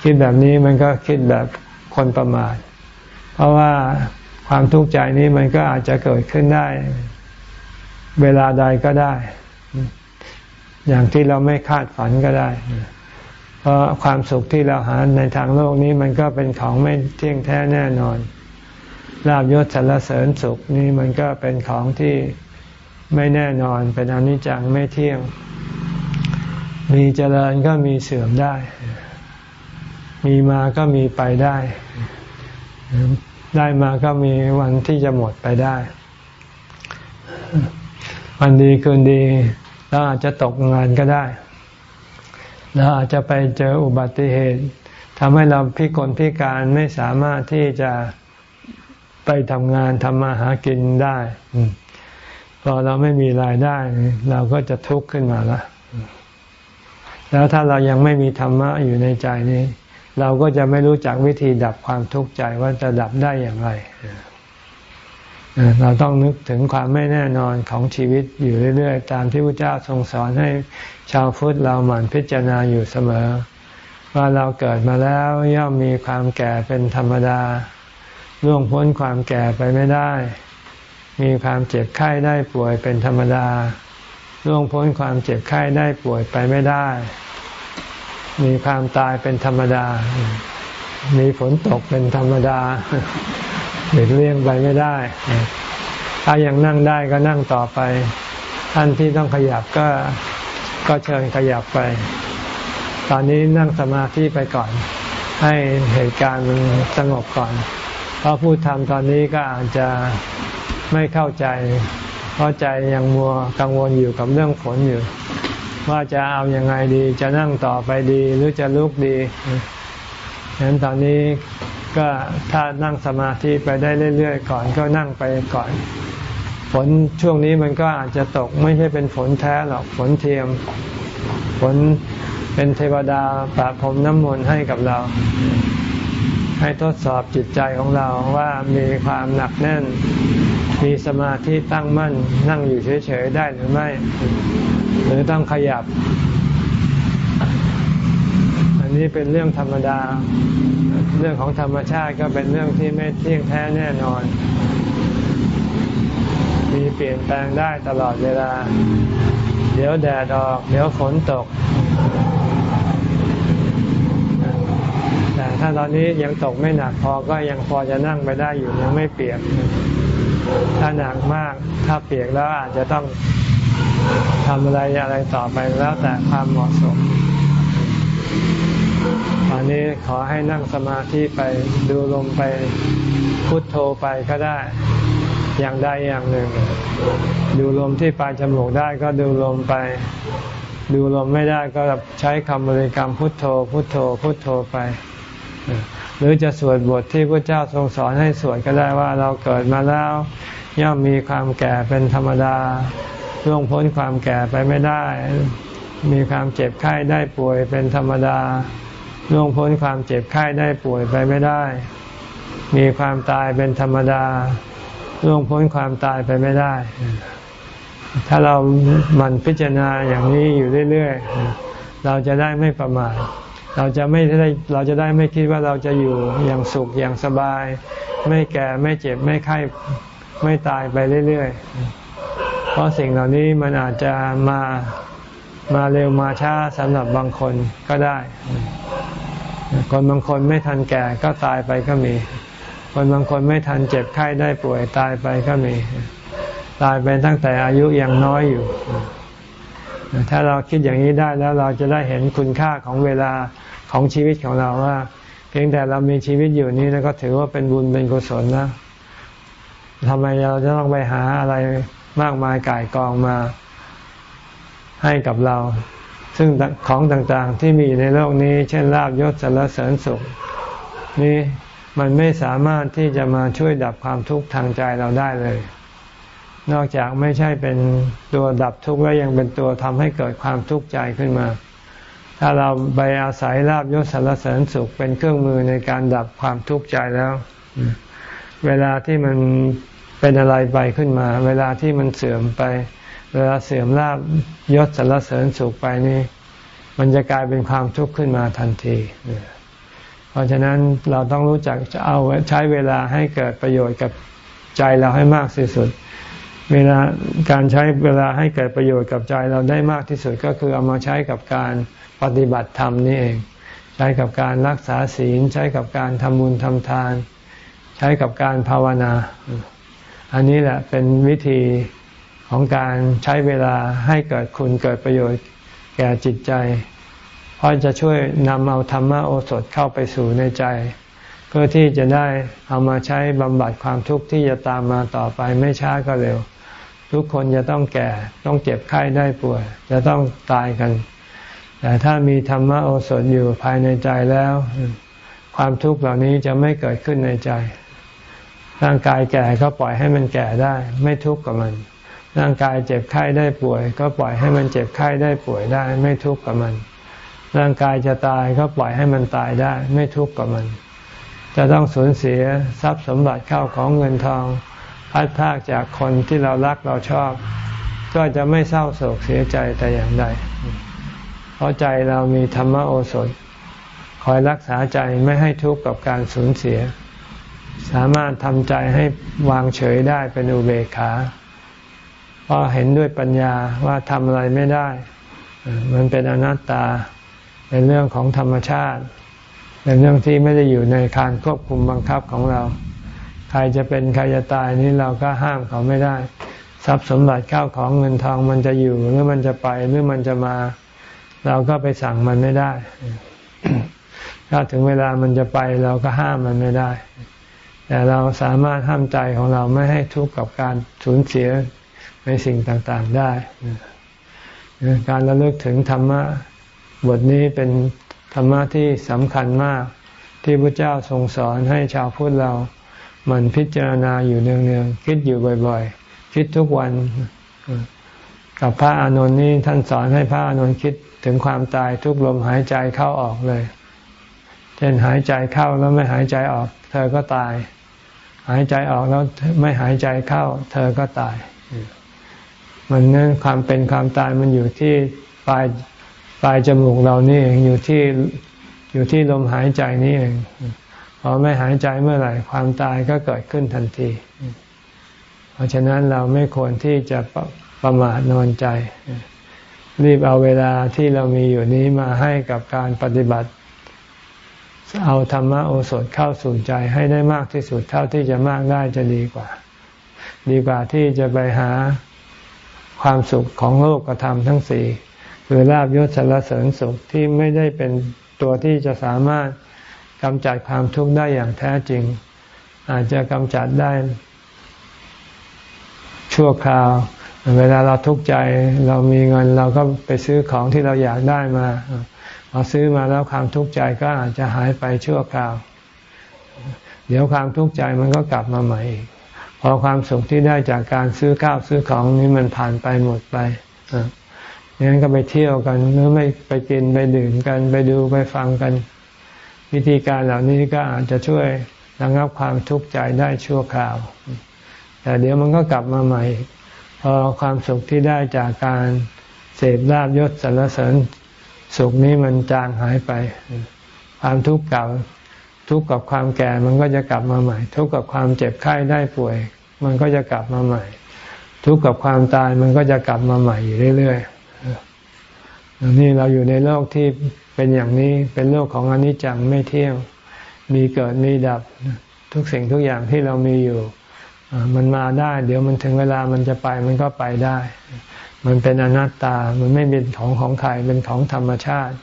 คิดแบบนี้มันก็คิดแบบคนประมาท เพราะว่าความทุกข์ใจนี้มันก็อาจจะเกิดขึ้นได้ เวลาใดก็ได้ อย่างที่เราไม่คาดฝันก็ได้ เพราะความสุขที่เราหาในทางโลกนี้มันก็เป็นของไม่เที่ยงแท้แน่นอนลาบยศสรรเสริญสุขนี่มันก็เป็นของที่ไม่แน่นอนเป็นอนิจจังไม่เที่ยง มีเจริญก็มีเสื่อมได้ มีมาก็มีไปได้ ได้มาก็มีวันที่จะหมดไปได้ วันดีคืนดีเราอาจจะตกงานก็ได้ เราอาจจะไปเจออุบัติเหตุทำให้เราพิกลพิการไม่สามารถที่จะไปทำงานทำมาหากินได้พอเราไม่มีรายได้ เราก็จะทุกข์ขึ้นมาละแล้วถ้าเรายังไม่มีธรรมะอยู่ในใจนี้ เราก็จะไม่รู้จักวิธีดับความทุกข์ใจว่าจะดับได้อย่างไร เราต้องนึกถึงความไม่แน่นอนของชีวิตอยู่เรื่อยๆ ตามที่พระเจ้าทรงสอนให้ชาวพุทธเราหมั่นพิจารณาอยู่เสมอ ว่าเราเกิดมาแล้วย่อมมีความแก่เป็นธรรมดาล่วงพ้นความแก่ไปไม่ได้ มีความเจ็บไข้ได้ป่วยเป็นธรรมดาล่วงพ้นความเจ็บไข้ได้ป่วยไปไม่ได้ มีความตายเป็นธรรมดา มีฝนตกเป็นธรรมดา เด็กเลี่ยงไปไม่ได้ ถ้ายังนั่งได้ก็นั่งต่อไป ท่านที่ต้องขยับก็ก็เชิญขยับไป ตอนนี้นั่งสมาธิไปก่อน ให้เหตุการณ์มันสงบก่อน เพราะผู้ทำตอนนี้ก็อาจจะไม่เข้าใจ เพราะใจยังมัวกังวลอยู่กับเรื่องฝนอยู่ ว่าจะเอาอยัางไงดี จะนั่งต่อไปดีหรือจะลุกดีฉะนั้นตอนนี้ ก็ถ้านั่งสมาธิไปได้เรื่อยๆก่อนก็นั่งไปก่อน ฝนช่วงนี้มันก็อาจจะตกไม่ใช่เป็นฝนแท้หรอกฝนเทียม ฝนเป็นเทวดาประพรมน้ำมนต์ให้กับเรา ให้ทดสอบจิตใจของเราว่ามีความหนักแน่น มีสมาธิตั้งมั่นนั่งอยู่เฉยๆได้หรือไม่ หรือต้องขยับ นี้เป็นเรื่องธรรมดา เรื่องของธรรมชาติก็เป็นเรื่องที่ไม่เที่ยงแท้แน่นอน มีเปลี่ยนแปลงได้ตลอดเวลา เดี๋ยวแดดออก เดี๋ยวฝนตก แต่ถ้าตอนนี้ยังตกไม่หนักพอก็ยังพอจะนั่งไปได้อยู่ยังไม่เปียก ถ้าหนักมากถ้าเปียกแล้วอาจจะต้องทำอะไรอะไรต่อไปแล้วแต่ความเหมาะสม ตอนนี้ขอให้นั่งสมาธิไปดูลมไปพุทโธไปก็ได้ อย่างใดอย่างหนึ่ง ดูลมที่ปลายจมูกได้ก็ดูลมไป ดูลมไม่ได้ก็ใช้คำบริกรรมพุทโธ พุทโธ พุทโธไปหรือจะสวดบทที่พระเจ้าทรงสอนให้สวดก็ได้ว่าเราเกิดมาแล้วย่อมมีความแก่เป็นธรรมดาล่วงพ้นความแก่ไปไม่ได้ มีความเจ็บไข้ได้ป่วยเป็นธรรมดา ล่วงพ้นความเจ็บไข้ได้ป่วยไปไม่ได้ มีความตายเป็นธรรมดาล่วงพ้นความตายไปไม่ได้ ถ้าเรามันพิจารณาอย่างนี้อยู่เรื่อยๆ เราจะได้ไม่ประมาทเราจะไม่ได้เราจะได้ไม่คิดว่าเราจะอยู่อย่างสุขอย่างสบาย ไม่แก่ไม่เจ็บไม่ไข้ไม่ตายไปเรื่อยๆ เพราะสิ่งเหล่านี้มันอาจจะมามาเร็วมาช้าสำหรับบางคนก็ได้ คนบางคนไม่ทันแก่ก็ตายไปก็มี คนบางคนไม่ทันเจ็บไข้ได้ป่วยตายไปก็มี ตายไปตั้งแต่อายุยังน้อยอยู่ ถ้าเราคิดอย่างนี้ได้แล้วเราจะได้เห็นคุณค่าของเวลาของชีวิตของเราว่า เพียงแต่เรามีชีวิตอยู่นี้แล้วก็ถือว่าเป็นบุญเป็นกุศลนะทำไมเราจะต้องไปหาอะไรมากมายก่ายกองมาให้กับเรา ซึ่งของต่างๆที่มีในโลกนี้ เช่นลาบยศสารเสริญสุข นี่มันไม่สามารถที่จะมาช่วยดับความทุกข์ทางใจเราได้เลย นอกจากไม่ใช่เป็นตัวดับทุกข์แล้วยังเป็นตัวทำให้เกิดความทุกข์ใจขึ้นมา ถ้าเราไปอาศัยลาบยศสารเสริญสุขเป็นเครื่องมือในการดับความทุกข์ใจแล้ว เวลาที่มันเป็นอะไรไปขึ้นมา เวลาที่มันเสื่อมไป เวลาเสื่อมลาบยศสารเสริญสุขไปนี่ มันจะกลายเป็นความทุกข์ขึ้นมาทันที เพราะฉะนั้นเราต้องรู้จักจะเอาใช้เวลาให้เกิดประโยชน์กับใจเราให้มากที่สุด เวลาการใช้เวลาให้เกิดประโยชน์กับใจเราได้มากที่สุดก็คือเอามาใช้กับการปฏิบัติธรรมนี่เอง ใช้กับการรักษาศีล ใช้กับการทำบุญทำทาน ใช้กับการภาวนา อันนี้แหละเป็นวิธี ของการใช้เวลาให้เกิดคุณเกิดประโยชน์แก่จิตใจ เพราะจะช่วยนำเอาธรรมโอสถเข้าไปสู่ในใจ เพื่อที่จะได้เอามาใช้บำบัดความทุกข์ที่จะตามมาต่อไปไม่ช้าก็เร็ว ทุกคนจะต้องแก่ต้องเจ็บไข้ได้ป่วย จะต้องตายกัน แต่ถ้ามีธรรมโอสถอยู่ภายในใจแล้ว ความทุกข์เหล่านี้จะไม่เกิดขึ้นในใจ ร่างกายแก่ก็ปล่อยให้มันแก่ได้ ไม่ทุกข์กับมัน ร่างกายเจ็บไข้ได้ป่วย ก็ปล่อยให้มันเจ็บไข้ได้ป่วยได้ ไม่ทุกข์กับมัน ร่างกายจะตายก็ปล่อยให้มันตายได้ ไม่ทุกข์กับมัน จะต้องสูญเสียทรัพย์สมบัติเข้าของเงินทอง พัดพากจากคนที่เรารักเราชอบ ก็จะไม่เศร้าโศกเสียใจแต่อย่างใดเพราะใจเรามีธรรมโอสถ คอยรักษาใจไม่ให้ทุกข์กับการสูญเสีย สามารถทำใจให้วางเฉยได้เป็นอุเบกขา เพราะเห็นด้วยปัญญาว่าทำอะไรไม่ได้ มันเป็นอนัตตา เป็นเรื่องของธรรมชาติ เป็นเรื่องที่ไม่ได้อยู่ในการควบคุมบังคับของเรา ใครจะเป็นใครจะตายนี้เราก็ห้ามเขาไม่ได้ ทรัพย์สมบัติข้าวของเงินทองมันจะอยู่หรือมันจะไปหรือมันจะมา เราก็ไปสั่งมันไม่ได้ ถ้าถึงเวลามันจะไปเราก็ห้ามมันไม่ได้ แต่เราสามารถห้ามใจของเราไม่ให้ทุกข์กับการสูญเสีย ในสิ่งต่างๆได้การระลึกถึงธรรมะบทนี้เป็นธรรมะที่สำคัญมาก ที่พระเจ้าทรงสอนให้ชาวพุทธเรา มันพิจารณาอยู่เนืองๆคิดอยู่บ่อยๆ คิดทุกวันกับพระอานนท์นี้ท่านสอนให้พระอานนท์คิดถึงความตายทุกลมหายใจเข้าออกเลย เช่นหายใจเข้าแล้วไม่หายใจออก เธอก็ตาย หายใจออกแล้วไม่หายใจเข้า เธอก็ตาย มันนั้นความเป็นความตายมันอยู่ที่ปลายปลายจมูกเรานี่เองอยู่ที่อยู่ที่ลมหายใจนี่เองพอไม่หายใจเมื่อไหร่ ความตายก็เกิดขึ้นทันที เพราะฉะนั้นเราไม่ควรที่จะประมาทนอนใจ รีบเอาเวลาที่เรามีอยู่นี้มาให้กับการปฏิบัติ เอาธรรมโอสถเข้าสู่ใจให้ได้มากที่สุดเท่าที่จะมากได้จะดีกว่า ดีกว่าที่จะไปหา ความสุขของโลกธรรมทั้งสี่คือลาบยศสารเสริญสุขที่ไม่ได้เป็นตัวที่จะสามารถกำจัดความทุกข์ได้อย่างแท้จริง อาจจะกำจัดได้ ชั่วคราว เวลาเราทุกข์ใจเรามีเงินเราก็ไปซื้อของที่เราอยากได้มาพอซื้อมาแล้วความทุกข์ใจก็อาจจะหายไปชั่วคราว เดี๋ยวความทุกข์ใจมันก็กลับมาใหม่อีก อความสุขที่ได้จากการซื้อข้าวซื้อของนี้มันผ่านไปหมดไปอย่างนั้นก็ไปเที่ยวกันหรือไม่ไปกินไปดื่มกันไปดูไปฟังกัน วิธีการเหล่านี้ก็อาจจะช่วยระงับความทุกข์ใจได้ชั่วคราว แต่เดี๋ยวมันก็กลับมาใหม่ พอความสุขที่ได้จากการเสพลาบยศสรรเสริญสุขนี้มันจางหายไป ความทุกข์เก่าทุกข์กับความแก่มันก็จะกลับมาใหม่ ทุกข์กับความเจ็บไข้ได้ป่วย มันก็จะกลับมาใหม่ ทุกข์กับความตายมันก็จะกลับมาใหม่อยู่เรื่อยๆนี่เราอยู่ในโลกที่เป็นอย่างนี้เป็นโลกของอนิจจังไม่เที่ยง มีเกิดมีดับ ทุกสิ่งทุกอย่างที่เรามีอยู่ มันมาได้ เดี๋ยวมันถึงเวลามันจะไปมันก็ไปได้ มันเป็นอนัตตา มันไม่เป็นของของใครเป็นของธรรมชาติ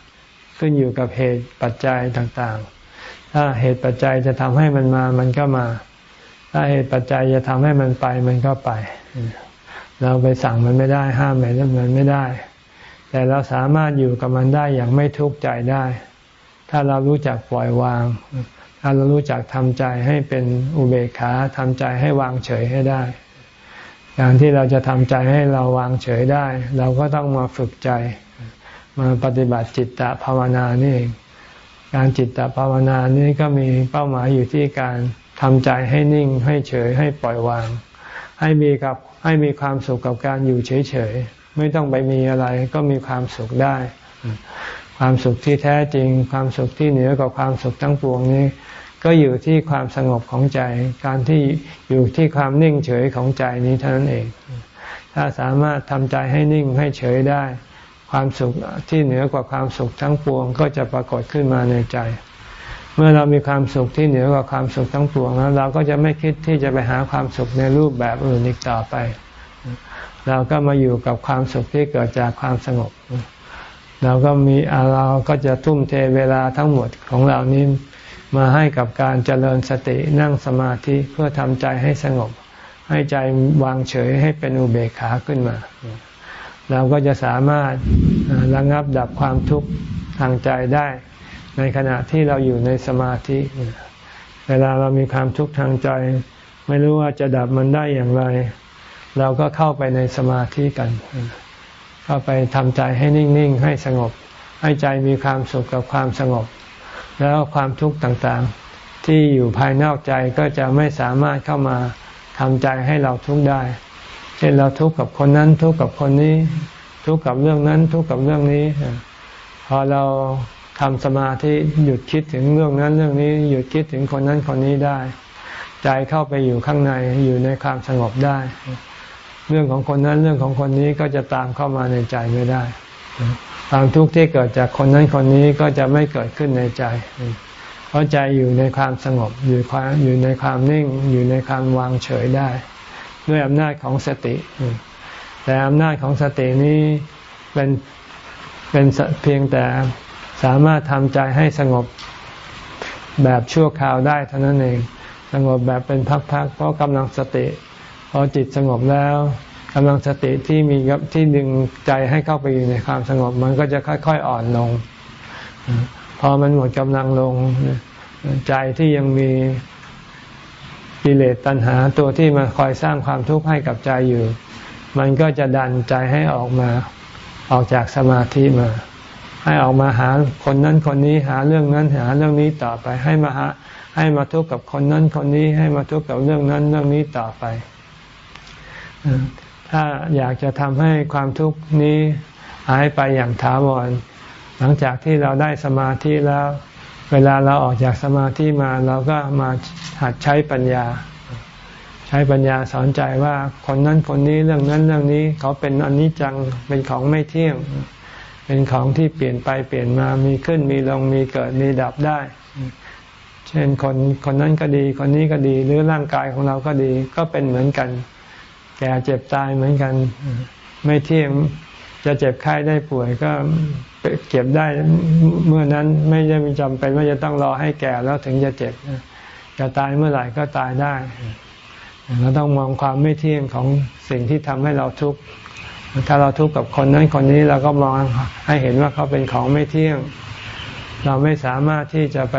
ขึ้นอยู่กับเหตุปัจจัยต่างๆ ถ้าเหตุปัจจัยจะทำให้มันมามันก็มา ถ้าเหตุปัจจัยจะทำให้มันไปมันก็ไป เราไปสั่งมันไม่ได้ห้ามมันไม่ได้ แต่เราสามารถอยู่กับมันได้อย่างไม่ทุกข์ใจได้ ถ้าเรารู้จักปล่อยวาง ถ้าเรารู้จักทำใจให้เป็นอุเบกขาทำใจให้วางเฉยให้ได้ การที่เราจะทำใจให้เราวางเฉยได้ เราก็ต้องมาฝึกใจ มาปฏิบัติจิตตภาวนานี่เองการจิตตภาวนานี้ก็มีเป้าหมายอยู่ที่การ ทำใจให้นิ่งให้เฉยให้ปล่อยวาง ให้มีกับให้มีความสุขกับการอยู่เฉยๆ ไม่ต้องไปมีอะไรก็มีความสุขได้ ความสุขที่แท้จริง ความสุขที่เหนือกว่าความสุขทั้งปวงนี้ ก็อยู่ที่ความสงบของใจ การที่อยู่ที่ความนิ่งเฉยของใจนี้เท่านั้นเอง ถ้าสามารถทำใจให้นิ่งให้เฉยได้ ความสุขที่เหนือกว่าความสุขทั้งปวงก็จะปรากฏขึ้นมาในใจ เมื่อเรามีความสุขที่เหนือกว่าความสุขทั้งปวงแล้วเราก็จะไม่คิดที่จะไปหาความสุขในรูปแบบอื่นอีกต่อไป เราก็มาอยู่กับความสุขที่เกิดจากความสงบ เราก็มีเราก็จะทุ่มเทเวลาทั้งหมดของเรานี้มาให้กับการเจริญสตินั่งสมาธิเพื่อทำใจให้สงบ ให้ใจวางเฉยให้เป็นอุเบกขาขึ้นมา เราก็จะสามารถระงับดับความทุกข์ทางใจได้ ในขณะที่เราอยู่ในสมาธิ เวลาเรามีความทุกข์ทางใจ ไม่รู้ว่าจะดับมันได้อย่างไร เราก็เข้าไปในสมาธิกัน เข้าไปทำใจให้นิ่ง ๆ ให้สงบ ให้ใจมีความสุขกับความสงบ แล้วความทุกข์ต่างๆ ที่อยู่ภายนอกใจก็จะไม่สามารถเข้ามาทำใจให้เราทุกข์ได้ เช่นเราทุกข์กับคนนั้นทุกข์กับคนนี้ ทุกข์กับเรื่องนั้นทุกข์กับเรื่องนี้ พอเราำสมาธิหยุดคิดถึงเรื่องนั้นเรื่องนี้หยุดคิดถึงคนนั้นคนนี้ได้ ใจเข้าไปอยู่ข้างในอยู่ในความสงบได้ เรื่องของคนนั้นเรื่องของคนนี้ก็จะตามเข้ามาในใจไม่ได้ ความทุกข์ที่เกิดจากคนนั้นคนนี้ก็จะไม่เกิดขึ้นในใจ เพราะใจอยู่ในความสงบอยู่ความอยู่ในความนิ่ง อยู่ในความวางเฉยได้ ด้วยอำนาจของสติ แต่อำนาจของสตินี้เป็นเป็นเพียงแต่ สามารถทำใจให้สงบแบบชั่วคราวได้เท่านั้นเอง สงบแบบเป็นพักๆเพราะกำลังสติพอจิตสงบแล้วกำลังสติที่มีที่ดึงใจให้เข้าไปอยู่ในความสงบ มันก็จะค่อย ๆอ่อนลง พอมันหมดกำลังลง ใจที่ยังมีกิเลสตัณหาตัวที่มาคอยสร้างความทุกข์ให้กับใจอยู่ มันก็จะดันใจให้ออกมาออกจากสมาธิมา ให้ออกมาหาคนนั้นคนนี้หาเรื่องนั้นหาเรื่องนี้ต่อไป ให้มาหาให้มาทุกข์กับคนนั้นคนนี้ ให้มาทุกข์กับเรื่องนั้นเรื่องนี้ต่อไป ถ้าอยากจะทำให้ความทุกข์นี้หายไปอย่างถาวร หลังจากที่เราได้สมาธิแล้ว เวลาเราออกจากสมาธิมาเราก็มาหัดใช้ปัญญา ใช้ปัญญาสอนใจว่าคนนั้นคนนี้เรื่องนั้นเรื่องนี้เขาเป็นอนิจจังเป็นของไม่เที่ยงเป็นของที่เปลี่ยนไปเปลี่ยนมามีขึ้นมีลงมีเกิดมีดับได้ เช่นคนคนนั้นก็ดี คนนี้ก็ดีหรือร่างกายของเราก็ดี ก็เป็นเหมือนกัน แก่เจ็บตายเหมือนกัน ไม่เที่ยงจะเจ็บไข้ได้ป่วยก็เก็บได้เมื่อนั้นไม่จะมีจำเป็นว่าจะต้องรอให้แก่แล้วถึงจะเจ็บจะตายเมื่อไหร่ก็ตายได้เราต้องมองความไม่เที่ยงของสิ่งที่ทำให้เราทุกข์ ถ้าเราทุกข์กับคนนั้นคนนี้เราก็มองให้เห็นว่าเขาเป็นของไม่เที่ยง เราไม่สามารถที่จะไป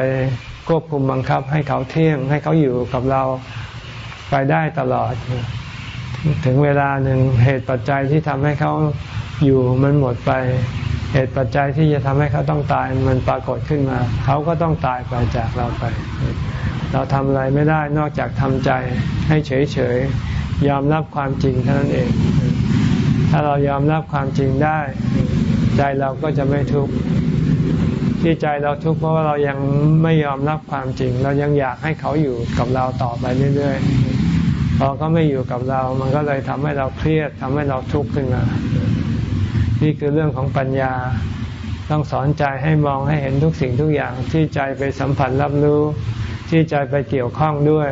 ควบคุมบังคับให้เขาเที่ยง ให้เขาอยู่กับเราไปได้ตลอด ถึงเวลาหนึ่งเหตุปัจจัยที่ทำให้เขาอยู่มันหมดไป เหตุปัจจัยที่จะทำให้เขาต้องตายมันปรากฏขึ้นมา เขาก็ต้องตายไปจากเราไป เราทำอะไรไม่ได้นอกจากทำใจให้เฉยๆยอมรับความจริงเท่านั้นเอง ถ้าเรายอมรับความจริงได้ ใจเราก็จะไม่ทุกข์ที่ใจเราทุกข์เพราะว่าเรายังไม่ยอมรับความจริง เรายังอยากให้เขาอยู่กับเราต่อไปเรื่อยๆพอเขาไม่อยู่กับเรา มันก็เลยทำให้เราเครียดทำให้เราทุกข์ขึ้นมานนี่คือเรื่องของปัญญาต้องสอนใจให้มองให้เห็นทุกสิ่งทุกอย่างที่ใจไปสัมผัสรับรู้ ที่ใจไปเกี่ยวข้องด้วย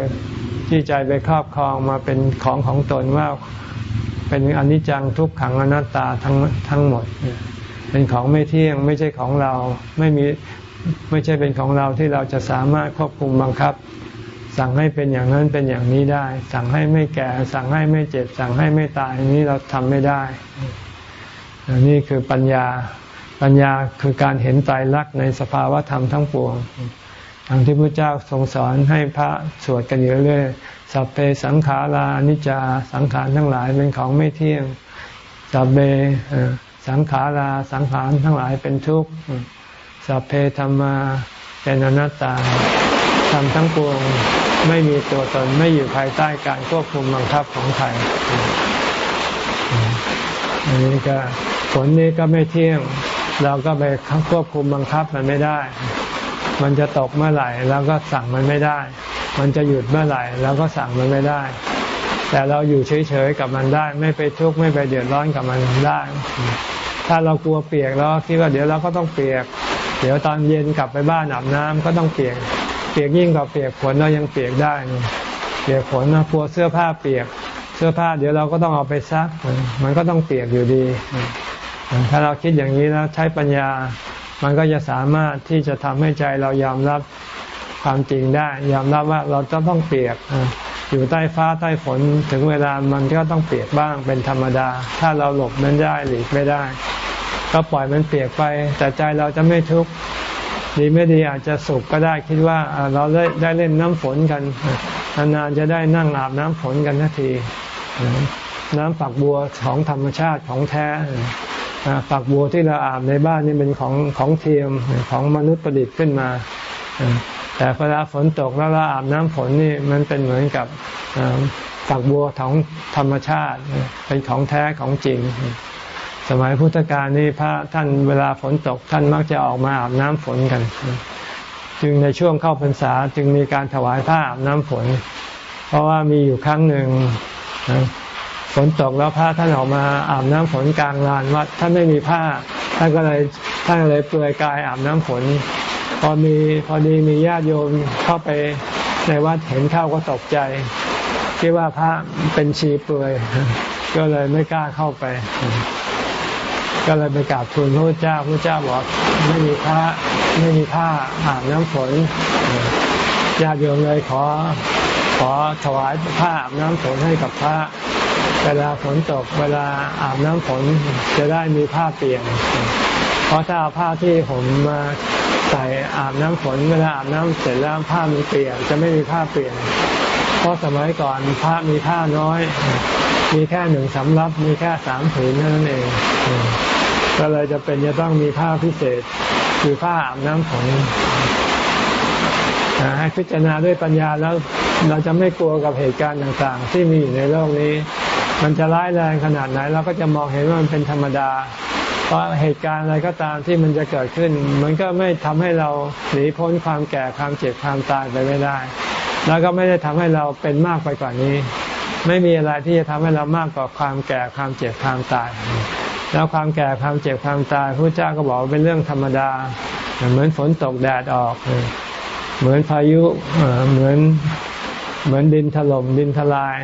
ที่ใจไปครอบครองมาเป็นของของตนว่า เป็นอนิจจังทุกขังอนัตตาทั้งทั้งหมด เป็นของไม่เที่ยงไม่ใช่ของเราไม่มีไม่ใช่เป็นของเราที่เราจะสามารถควบคุมบังคับ สั่งให้เป็นอย่างนั้นเป็นอย่างนี้ได้ สั่งให้ไม่แก่ สั่งให้ไม่เจ็บ สั่งให้ไม่ตายนี้เราทำไม่ได้ นี่คือปัญญาปัญญาคือการเห็นใจรักในสภาวะธรรมทั้งปวงอย่างที่พระเจ้าทรงสอนให้พระสวดกันอยู่เรื่อย สัพเพสังขารานิจจาสังขารทั้งหลายเป็นของไม่เที่ยง สัพเพสังขาราสังขารทั้งหลายเป็นทุกข์ สัพเพธรรมาเป็นอนัตตาทำทั้งปวงไม่มีตัวตนไม่อยู่ภายใต้การควบคุมบังคับของใครอันนี้ก็ฝนนี้ก็ไม่เที่ยง เราก็ไปควบคุมบังคับมันไม่ได้ มันจะตกเมื่อไหร่เราก็สั่งมันไม่ได้ มันจะหยุดเมื่อไหร่เราก็สั่งมันไม่ได้ แต่เราอยู่เฉยๆกับมันได้ ไม่ไปทุกข์ไม่ไปเดือดร้อนกับมันได้ ถ้าเรากลัวเปียกแล้วคิดว่าเดี๋ยวเราก็ต้องเปียก เดี๋ยวตอนเย็นกลับไปบ้านอาบน้ำก็ต้องเปียก เปียกยิ่งกว่าเปียกฝนเรายังเปียกได้ เปียกฝนนะกลัวเสื้อผ้าเปียก เสื้อผ้าเดี๋ยวเราก็ต้องเอาไปซัก มันก็ต้องเปียกอยู่ดี ถ้าเราคิดอย่างนี้แล้วใช้ปัญญามันก็จะสามารถที่จะทำให้ใจเรายอมรับ ความจริงได้ยอมรับว่าเราจะต้องเปียกอยู่ใต้ฟ้าใต้ฝนถึงเวลามันก็ต้องเปียกบ้างเป็นธรรมดา ถ้าเราหลบมันได้หลีกไม่ได้ ก็ปล่อยมันเปียกไปแต่ใจเราจะไม่ทุกข์ดีไม่ดีอาจจะสุขก็ได้คิดว่าเราได้ได้เล่นน้ำฝนกันนานๆจะได้นั่งอาบน้ำฝนกันทันที น้ำฝักบัวของธรรมชาติของแท้ฝักบัวที่เราอาบในบ้านนี่เป็นของของเทียมของมนุษย์ประดิษฐ์ขึ้นมา แต่เวลาฝนตกแล้วเราอาบน้ำฝนนี่มันเป็นเหมือนกับฝักบัวของธรรมชาติ เป็นของแท้ของจริง สมัยพุทธกาลนี่พระท่านเวลาฝนตกท่านมักจะออกมาอาบน้ำฝนกัน จึงในช่วงเข้าพรรษาจึงมีการถวายผ้าอาบน้ำฝน เพราะว่ามีอยู่ครั้งหนึ่งฝนตกแล้วพระท่านออกมาอาบน้ำฝนกลางลานวัดท่านไม่มีผ้าท่านก็เลยท่านเลยเปลือยกายอาบน้ำฝน พอมีพอดีมีญาติโยมเข้าไปในวัดเห็นเข้าก็ตกใจ คิดว่าพระเป็นชีเปลือยก็เลยไม่กล้าเข้าไป ก็เลยไปกราบทูลพระเจ้าพระเจ้าบอกไม่มีพระไม่มีผ้าอาบน้ำฝนญาติโยมเลยขอ ขอถวายผ้าอาบน้ำฝนให้กับพระเวลาฝนตกเวลาอาบน้ำฝนจะได้มีผ้าเปลี่ยนเพราะถ้าเอาผ้าที่ผมมา ใส่อาบน้ำฝนเวลาอาบน้ำเสร็จแล้วผ้ามีเปียกจะไม่มีผ้าเปลี่ยน เพราะสมัยก่อนผ้ามีผ้าน้อย มีแค่หนึ่งสำรับมีแค่สามผืนนั่นเอง ก็เลยจะเป็นจะต้องมีผ้าพิเศษ คือผ้าอาบน้ำฝนให้พิจารณาด้วยปัญญาแล้วเราจะไม่กลัวกับเหตุการณ์ต่างๆ ที่มีอยู่ในโลกนี้ มันจะร้ายแรงขนาดไหน เราก็จะมองเห็นว่ามันเป็นธรรมดา ราะเหตุการณ์อะไรก็ตามที่มันจะเกิดขึ้น มันก็ไม่ทำให้เราหนีพ้นความแก่ความเจ็บความตายไปไม่ได้ แล้วก็ไม่ได้ทำให้เราเป็นมากไปกว่านี้ ไม่มีอะไรที่จะทำให้เรามากกว่าความแก่ความเจ็บความตาย แล้วความแก่ความเจ็บความตายพระเจ้าก็บอกเป็นเรื่องธรรมดา เหมือนฝนตกแดดออก เหมือนพายุเหมือนเหมือนดินถล่มดินทลาย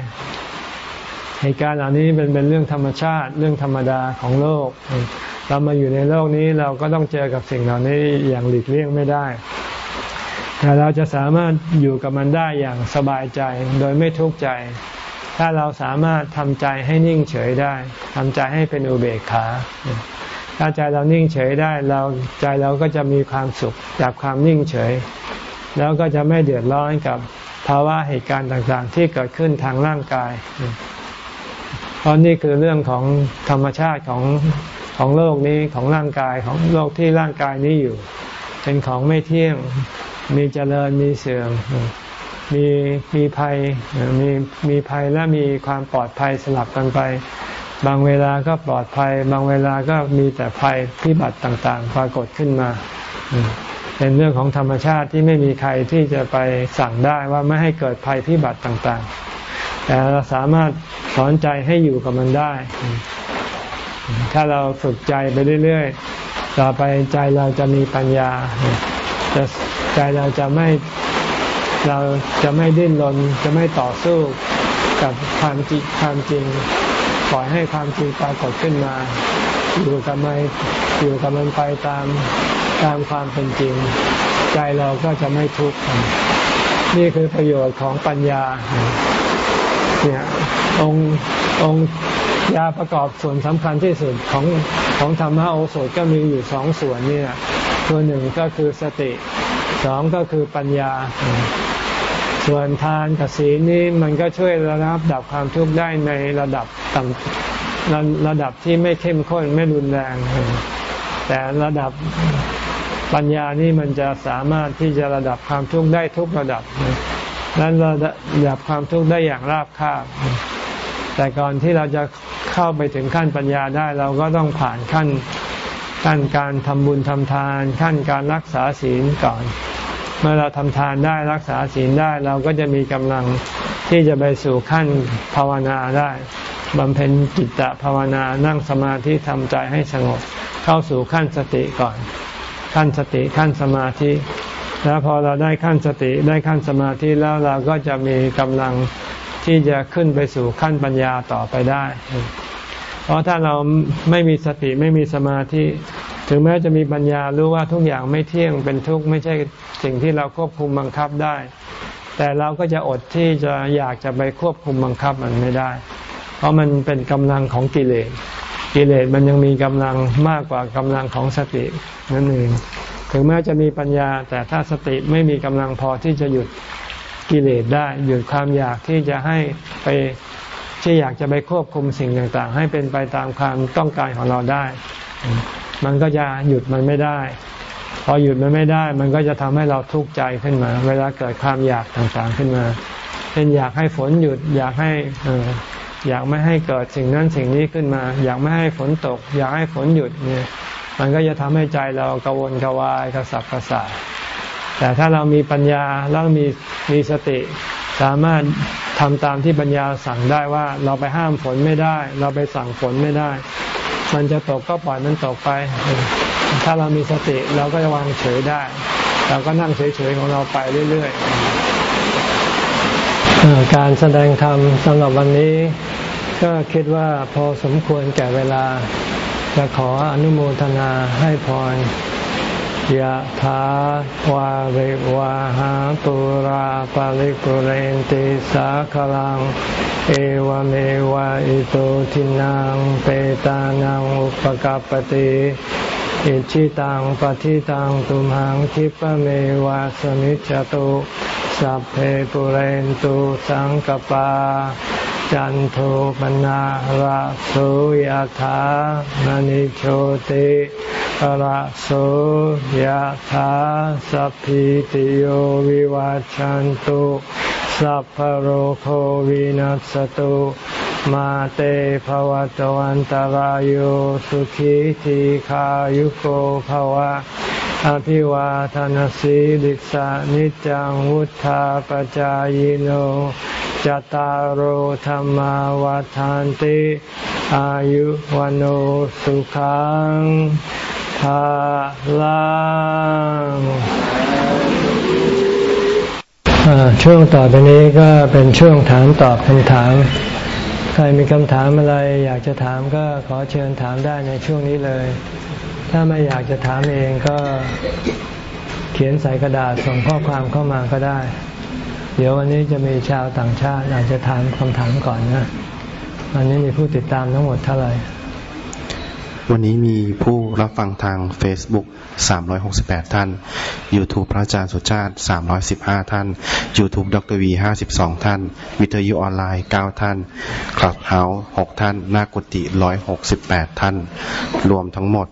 เหตุการณ์เหล่านี้เป็นเป็นเรื่องธรรมชาติเรื่องธรรมดาของโลก เรามาอยู่ในโลกนี้เราก็ต้องเจอกับสิ่งเหล่านี้อย่างหลีกเลี่ยงไม่ได้ แต่เราจะสามารถอยู่กับมันได้อย่างสบายใจโดยไม่ทุกข์ใจ ถ้าเราสามารถทำใจให้นิ่งเฉยได้ทำใจให้เป็นอุเบกขาถ้าใจเรานิ่งเฉยได้เราใจเราก็จะมีความสุขจากความนิ่งเฉย แล้วก็จะไม่เดือดร้อนกับภาวะเหตุการณ์ต่างๆ ที่เกิดขึ้นทางร่างกายเพราะนี่คือเรื่องของธรรมชาติของ ของโลกนี้ของร่างกายของโลกที่ร่างกายนี้อยู่ เป็นของไม่เที่ยงมีเจริญมีเสื่อมมีมีภัยมีมีภัยและมีความปลอดภัยสลับกันไป บางเวลาก็ปลอดภัย บางเวลาก็มีแต่ภัยพิบัติต่างๆ ปรากฏขึ้นมา เป็นเรื่องของธรรมชาติที่ไม่มีใครที่จะไปสั่งได้ว่าไม่ให้เกิดภัยพิบัติต่างๆ แต่เราสามารถสอนใจให้อยู่กับมันได้ ถ้าเราฝึกใจไปเรื่อยๆ ต่อไปใจเราจะมีปัญญาจะใจเราจะไม่เราจะไม่ดิ้นรนจะไม่ต่อสู้กับความจริงความจริงปล่อยให้ความจริงปรากฏขึ้นมา อยู่กับมันอยู่กับมันไปตามตามความเป็นจริง ใจเราก็จะไม่ทุกข์นี่คือประโยชน์ของปัญญาเนี่ยองค์องค์ ยาประกอบส่วนสำคัญที่สุดของของธรรมะโอสถก็มีอยู่สองส่วนนี่ตัวหนึ่งก็คือสติสองก็คือปัญญา ส่วนทานกับศีลนี้มันก็ช่วยระงับดับความทุกข์ได้ในระดับต่ำระระดับที่ไม่เข้มข้นไม่รุนแรง แต่ระดับปัญญานี่มันจะสามารถที่จะระดับความทุกข์ได้ทุกระดับนั้นระดับความทุกข์ได้อย่างราบคาบแต่ก่อนที่เราจะ เข้าไปถึงขั้นปัญญาได้เราก็ต้องผ่านขั้นขั้นการทำบุญทำทาน ขั้นการรักษาศีลก่อน เมื่อเราทำทานได้รักษาศีลได้เราก็จะมีกำลังที่จะไปสู่ขั้นภาวนาได้บำเพ็ญจิตตภาวนานั่งสมาธิทำใจให้สงบ เข้าสู่ขั้นสติก่อน ขั้นสติขั้นสมาธิ แล้วพอเราได้ขั้นสติได้ขั้นสมาธิแล้วเราก็จะมีกำลังที่จะขึ้นไปสู่ขั้นปัญญาต่อไปได้ เพราะถ้าเราไม่มีสติไม่มีสมาธิ ถึงแม้จะมีปัญญารู้ว่าทุกอย่างไม่เที่ยงเป็นทุกข์ไม่ใช่สิ่งที่เราควบคุมบังคับได้ แต่เราก็จะอดที่จะอยากจะไปควบคุมบังคับมันไม่ได้ เพราะมันเป็นกำลังของกิเลสกิเลสมันยังมีกำลังมากกว่ากำลังของสตินั่นเองถึงแม้จะมีปัญญา แต่ถ้าสติไม่มีกำลังพอที่จะหยุดกิเลสได้ หยุดความอยากที่จะให้ไป ที่อยากจะไปควบคุมสิ่งต่างๆ ให้เป็นไปตามความต้องการของเราได้ มันก็จะหยุดมันไม่ได้ พอหยุดมันไม่ได้ มันก็จะทำให้เราทุกข์ใจขึ้นมา เวลาเกิดความอยากต่างๆขึ้นมาเช่นอยากให้ฝนหยุด อยากให้อยากไม่ให้เกิดสิ่งนั้นสิ่งนี้ขึ้นมา อยากไม่ให้ฝนตก อยากให้ฝนหยุดเนี่ย มันก็จะทำให้ใจเรากังวลกวายกระสับกระส่ายแต่ถ้าเรามีปัญญาแล้วมีมีสติ สามารถทำตามที่ปัญญาสั่งได้ว่าเราไปห้ามฝนไม่ได้ เราไปสั่งฝนไม่ได้ มันจะตกก็ปล่อยมันตกไป ถ้าเรามีสติเราก็จะวางเฉยได้ เราก็นั่งเฉยๆของเราไปเรื่อยๆการแสดงธรรมสำหรับวันนี้ ก็คิดว่าพอสมควรแก่เวลาจะขออนุโมทนาให้พร ยะถาวาริวาหาปุราปาริกุเรนติสาคลัง เอวเมวะอิโตทินังเปตานังอุปกัปติอิชิตังปฏิตังตุมหังคิปเมวะสมิจจตุสัพเพปุเรนตุสังกปา จันโทปนะระโสยธามณิโชติ ระโสยธาสัพพิติโยวิวัจจันตุสัพพโรโควินัสตุมาเตภวะตวันตารโยสุขีทีขายุโกภวะอภิวาทานสีลิสานิจังวุธาปจายโนจตารโหธรรมวาทานติ อายุวันโอสุขัง ภาลังช่วงต่อไปนี้ก็เป็นช่วงถามตอบคำถาม ใครมีคำถามอะไรอยากจะถามก็ขอเชิญถามได้ในช่วงนี้เลย ถ้าไม่อยากจะถามเองก็เขียนใส่กระดาษส่งข้อความเข้ามาก็ได้ เดี๋ยววันนี้จะมีชาวต่างชาติอาจจะถามคำถามก่อนนะ วันนี้มีผู้ติดตามทั้งหมดเท่าไหร่ วันนี้มีผู้รับฟังทาง Facebook 368 ท่าน YouTube พระอาจารย์สุชาติ 315 ท่าน YouTube ดรวี 52 ท่าน วิทยุออนไลน์ 9 ท่านคลับเฮาส์6ท่านนากุติ168 ท่าน รวมทั้งหมด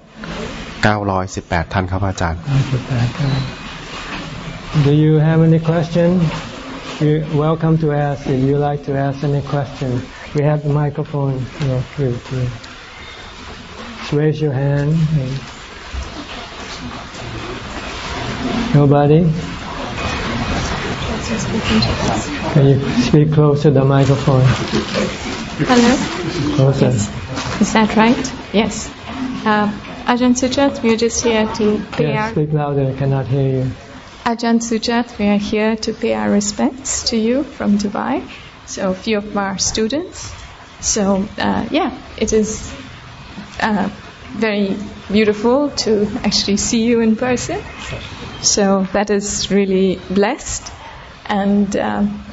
918 ท่านครับอาจารย์ Do you have any question? You're welcome to ask if you like to ask any question. We have the microphone you know, to, to just raise your hand. Nobody? Can you speak close to the microphone? Hello? Closer. Is that right? Yes. Uh, Ajahn Sujat, we are just here to pay yes, our... speak louder, I cannot hear you. Ajahn Sujat, we are here to pay our respects to you from Dubai. So a few of our students. So uh, yeah, it is uh, very beautiful to actually see you in person. So that is really blessed. And um,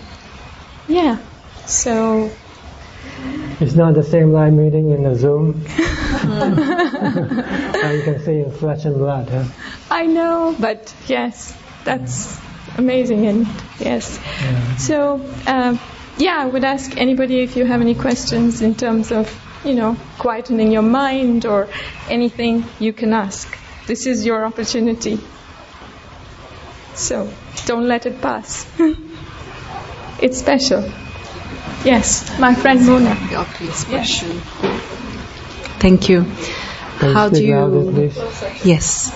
yeah, so It's not the same live meeting in the Zoom. you can see in flesh and blood. Huh? I know, but yes, that's amazing. And yes, Yeah. so um, yeah, I would ask anybody if you have any questions in terms of you know quietening your mind or anything you can ask. This is your opportunity. So don't let it pass. it's special. Yes, my friend Mona. The obvious question. Thank you. Can How do speak louder, you? Yes.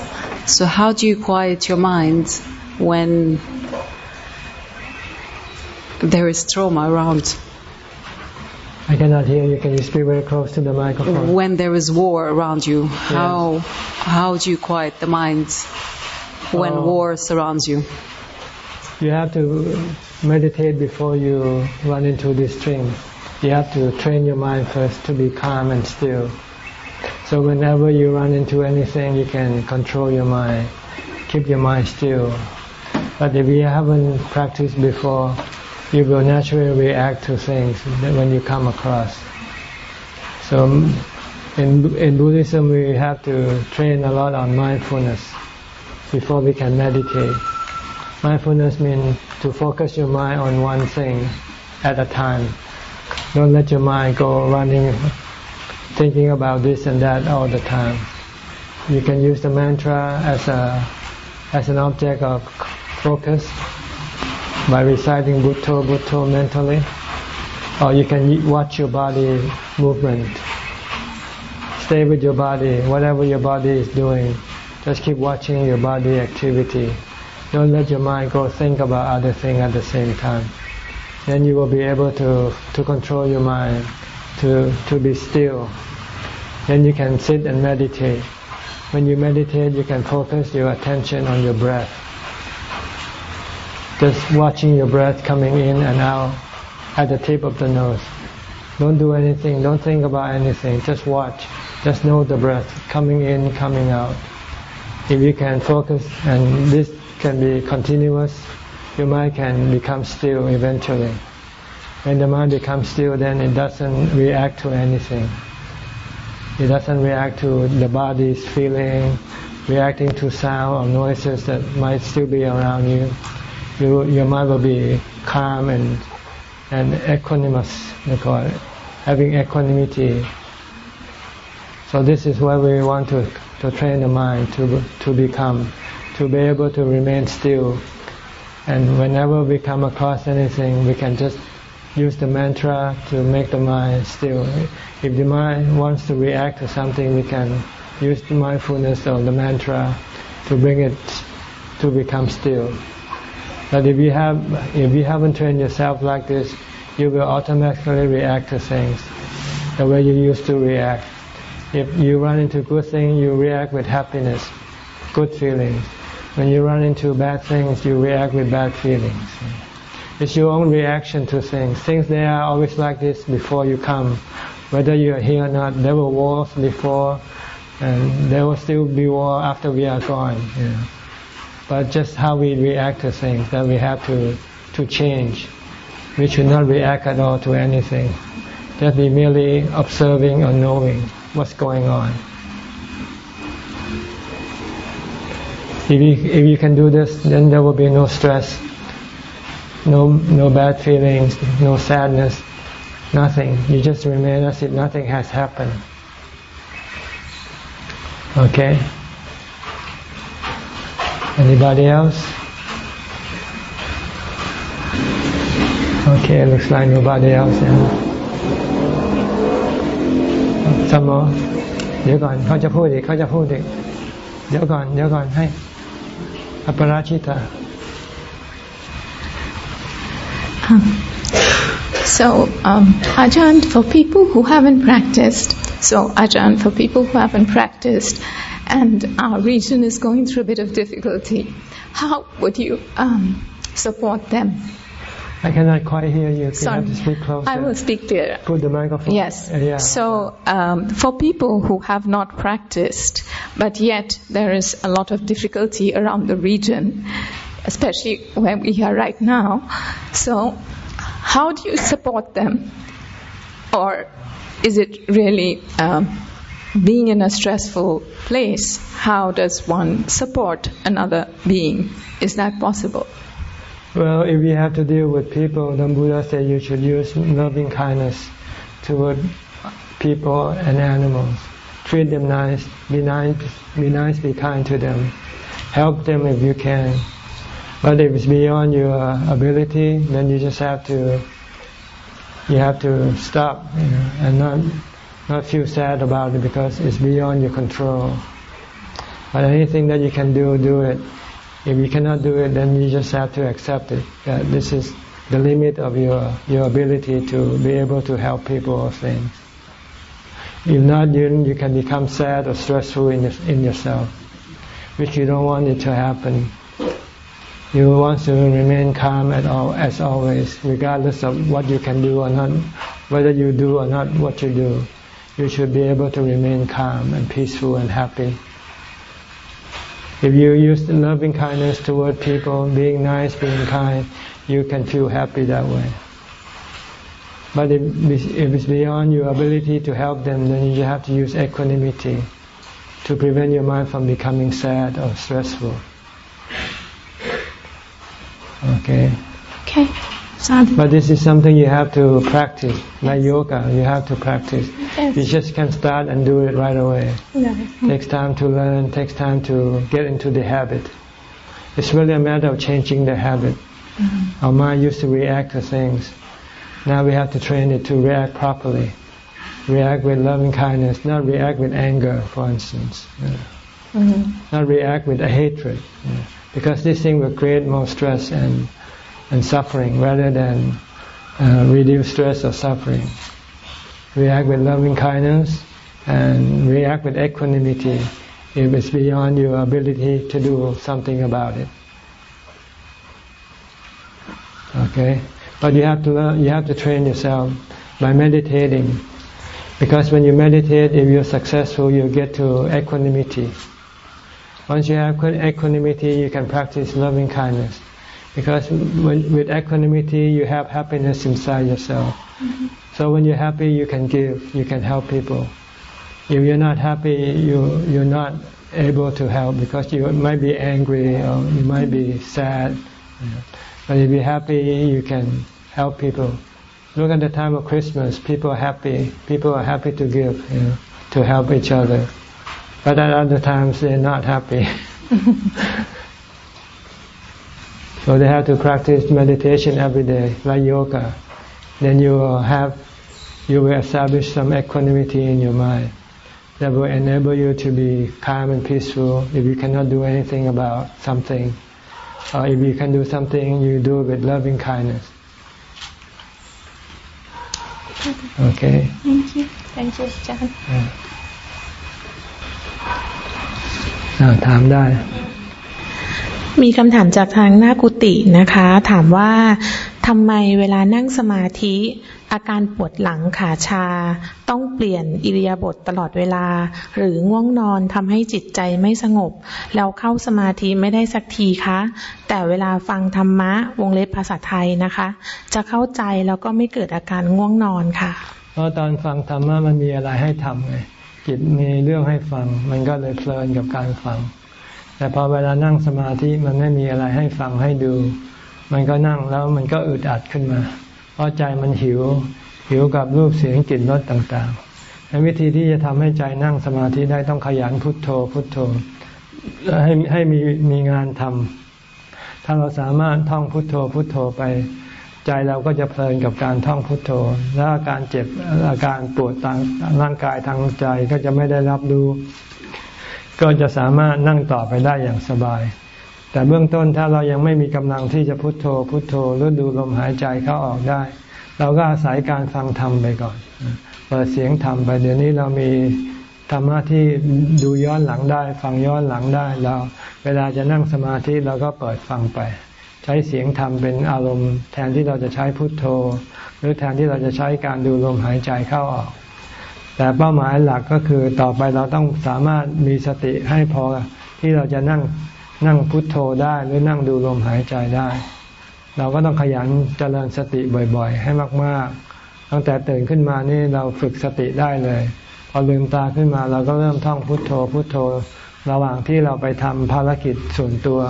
So how do you quiet your mind when there is trauma around? I cannot hear you. Can you speak very close to the microphone? When there is war around you, how how do you quiet the mind when Oh. war surrounds you? You have to meditate before you run into this stream. You have to train your mind first to be calm and still. So whenever you run into anything, you can control your mind, keep your mind still. But if you haven't practiced before, you will naturally react to things when you come across. So in, in Buddhism, we have to train a lot on mindfulness before we can meditate. Mindfulness means to focus your mind on one thing at a time. Don't let your mind go running, thinking about this and that all the time. You can use the mantra as a as an object of focus by reciting Bhutto Bhutto mentally, or you can watch your body movement. Stay with your body, whatever your body is doing. Just keep watching your body activity. Don't let your mind go think about other thing at the same time. Then you will be able to, to control your mind, to, to be still. Then you can sit and meditate. When you meditate, you can focus your attention on your breath. Just watching your breath coming in and out at the tip of the nose. Don't do anything, don't think about anything, just watch. Just know the breath coming in, coming out. If you can focus and this can be continuous, your mind can become still eventually. When the mind becomes still, then it doesn't react to anything. It doesn't react to the body's feeling, reacting to sound or noises that might still be around you. You your mind will be calm and and equanimous, they call it, having equanimity. So this is why we want to, to train the mind to to become, to be able to remain still. And whenever we come across anything, we can just use the mantra to make the mind still. If the mind wants to react to something, we can use the mindfulness or the mantra to bring it to become still. But if you have, if you haven't trained yourself like this, you will automatically react to things the way you used to react. If you run into good things, you react with happiness, good feelings. When you run into bad things, you react with bad feelings. It's your own reaction to things. Things they are always like this before you come. Whether you are here or not, there were wars before, and there will still be war after we are gone. Know. But just how we react to things that we have to to change. We should not react at all to anything. Just be merely observing or knowing what's going on. If you, if you can do this, then there will be no stress, no no bad feelings, no sadness, nothing. You just remain as if nothing has happened. Okay. Anybody else? Okay, looks like nobody else. Yeah. Some more. เดี๋ยวก่อนเขาจะพูดอีกเขาจะพูดอีกเดี๋ยวก่อนเดี๋ยวก่อนให้อปราชิตา So, um, Ajahn, for people who haven't practiced, So, Ajahn, for people who haven't practiced and our region is going through a bit of difficulty, how would you um, support them? I cannot quite hear you. You Sorry. have to speak closer. I will speak clearer. Put the microphone. Yes. Uh, yeah. So, um, for people who have not practiced, but yet there is a lot of difficulty around the region, especially where we are right now. So, how do you support them? Or is it really um, being in a stressful place? How does one support another being? Is that possible? Well, if you have to deal with people, then Buddha said you should use loving kindness toward people and animals. Treat them nice, be nice, be nice, be kind to them. Help them if you can. But if it's beyond your ability, then you just have to you have to stop you know, and not not feel sad about it because it's beyond your control. But anything that you can do, do it. If you cannot do it, then you just have to accept it. That this is the limit of your your ability to be able to help people or things. If not, you you can become sad or stressful in in yourself, which you don't want it to happen. You want to remain calm at all, as always, regardless of what you can do or not, whether you do or not what you do. You should be able to remain calm and peaceful and happy. If you use loving kindness toward people, being nice, being kind, you can feel happy that way. But if, if it's beyond your ability to help them, then you have to use equanimity to prevent your mind from becoming sad or stressful. Okay. Okay. But this is something you have to practice, like yoga. You have to practice. You just can't start and do it right away. Takes time to learn, takes time to get into the habit. It's really a matter of changing the habit. Mm-hmm. Our mind used to react to things. Now we have to train it to react properly. React with loving kindness, not react with anger, for instance. Yeah. Not react with hatred. Yeah. Because this thing will create more stress and, and suffering rather than uh, reduce stress or suffering. React with loving kindness and react with equanimity if it's beyond your ability to do something about it. Okay? But you have to learn, you have to train yourself by meditating. Because when you meditate, if you're successful, you get to equanimity. Once you have equanimity, you can practice loving kindness. Because when, with equanimity, you have happiness inside yourself. Mm-hmm. So when you're happy, you can give, you can help people. If you're not happy, you you're not able to help because you might be angry or you might be mm-hmm. sad. But if you're happy, you can help people. Look at the time of Christmas. People are happy. People are happy to give, you know, to help each other. But at other times, they're not happy. so they have to practice meditation every day, like yoga. Then you will have, you will establish some equanimity in your mind that will enable you to be calm and peaceful if you cannot do anything about something. Or if you can do something, you do it with loving kindness. Okay. Thank you. Thank you, Ajahn. อ่าถามได้ มีคำถามจากทางหน้ากุฏินะคะ ถามว่าทำไมเวลานั่งสมาธิ อาการปวดหลังขาชา ต้องเปลี่ยนอิริยาบถตลอดเวลา หรือง่วงนอนทำให้จิตใจไม่สงบ แล้วเข้าสมาธิไม่ได้สักทีคะ แต่เวลาฟังธรรมะวงเล็บภาษาไทยนะคะ จะเข้าใจแล้วก็ไม่เกิดอาการง่วงนอนค่ะเพราะตอนฟังธรรมะมันมีอะไรให้ทำไงจิตมีเรื่องให้ฟัง มันก็เลยเพลินกับการฟัง แต่พอเวลานั่งสมาธิมันไม่มีอะไรให้ฟังให้ดู มันก็นั่งแล้วมันก็อึดอัดขึ้นมา เพราะใจมันหิว หิวกับรูปเสียงกลิ่นรสต่างๆในวิธีที่จะทำให้ใจนั่งสมาธิได้ต้องขยันพุทโธ พุทโธให้ให้มีมีงานทำถ้าเราสามารถท่องพุทโธพุทโธไป ใจเราก็จะเพลินกับการท่องพุทโธ และอาการเจ็บอาการปวดทางร่างกายทางใจก็จะไม่ได้รับรู้ ก็จะสามารถนั่งต่อไปได้อย่างสบาย แต่เบื้องต้นถ้าเรายังไม่มีกำลังที่จะพุทโธ พุทโธหรือดูลมหายใจเข้าออกได้ เราก็อาศัยการฟังธรรมไปก่อนเปิดเสียงธรรมไปเดี๋ยวนี้เรามีธรรมะที่ดูย้อนหลังได้ ฟังย้อนหลังได้เราเวลาจะนั่งสมาธิเราก็เปิดฟังไป ใช้เสียงธรรมเป็นอารมณ์ แทนที่เราจะใช้พุทโธ หรือแทนที่เราจะใช้การดูลมหายใจเข้าออก แต่เป้าหมายหลักก็คือต่อไปเราต้องสามารถมีสติให้พอที่เราจะนั่งนั่งพุทโธได้หรือนั่งดูลมหายใจได้ เราก็ต้องขยันเจริญสติบ่อยๆ ให้มากๆ ตั้งแต่ตื่นขึ้นมานี่เราฝึกสติได้เลย พอลืมตาขึ้นมาเราก็เริ่มท่องพุทโธพุทโธ ระหว่างที่เราไปทำภารกิจส่วนตัว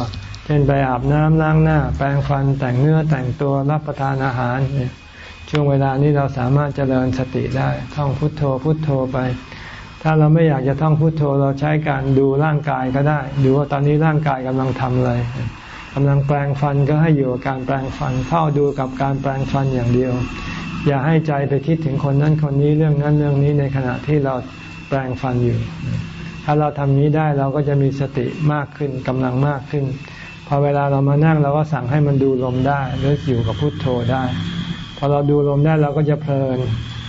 เช่นไปอาบน้ำล้างหน้า แปรงฟันแต่งเนื้อแต่งตัวรับประทานอาหารเนี่ย ช่วงเวลานี้เราสามารถเจริญสติได้ท่องพุทโธพุทโธไป ถ้าเราไม่อยากจะท่องพุทโธเราใช้การดูร่างกายก็ได้ ดูว่าตอนนี้ร่างกายกำลังทำอะไรกำลังแปลงฟันก็ให้อยู่กับการแปลงฟันเฝ้าดูกับการแปลงฟันอย่างเดียว อย่าให้ใจไปคิดถึงคนนั้นคนนี้เรื่องนั้นเรื่องนี้ในขณะที่เราแปลงฟันอยู่ ถ้าเราทำนี้ได้เราก็จะมีสติมากขึ้นกำลังมากขึ้นพอเวลาเรามานั่งเราก็สั่งให้มันดูลมได้หรืออยู่กับพุทโธได้ พอเราดูลมได้เราก็จะเพลิน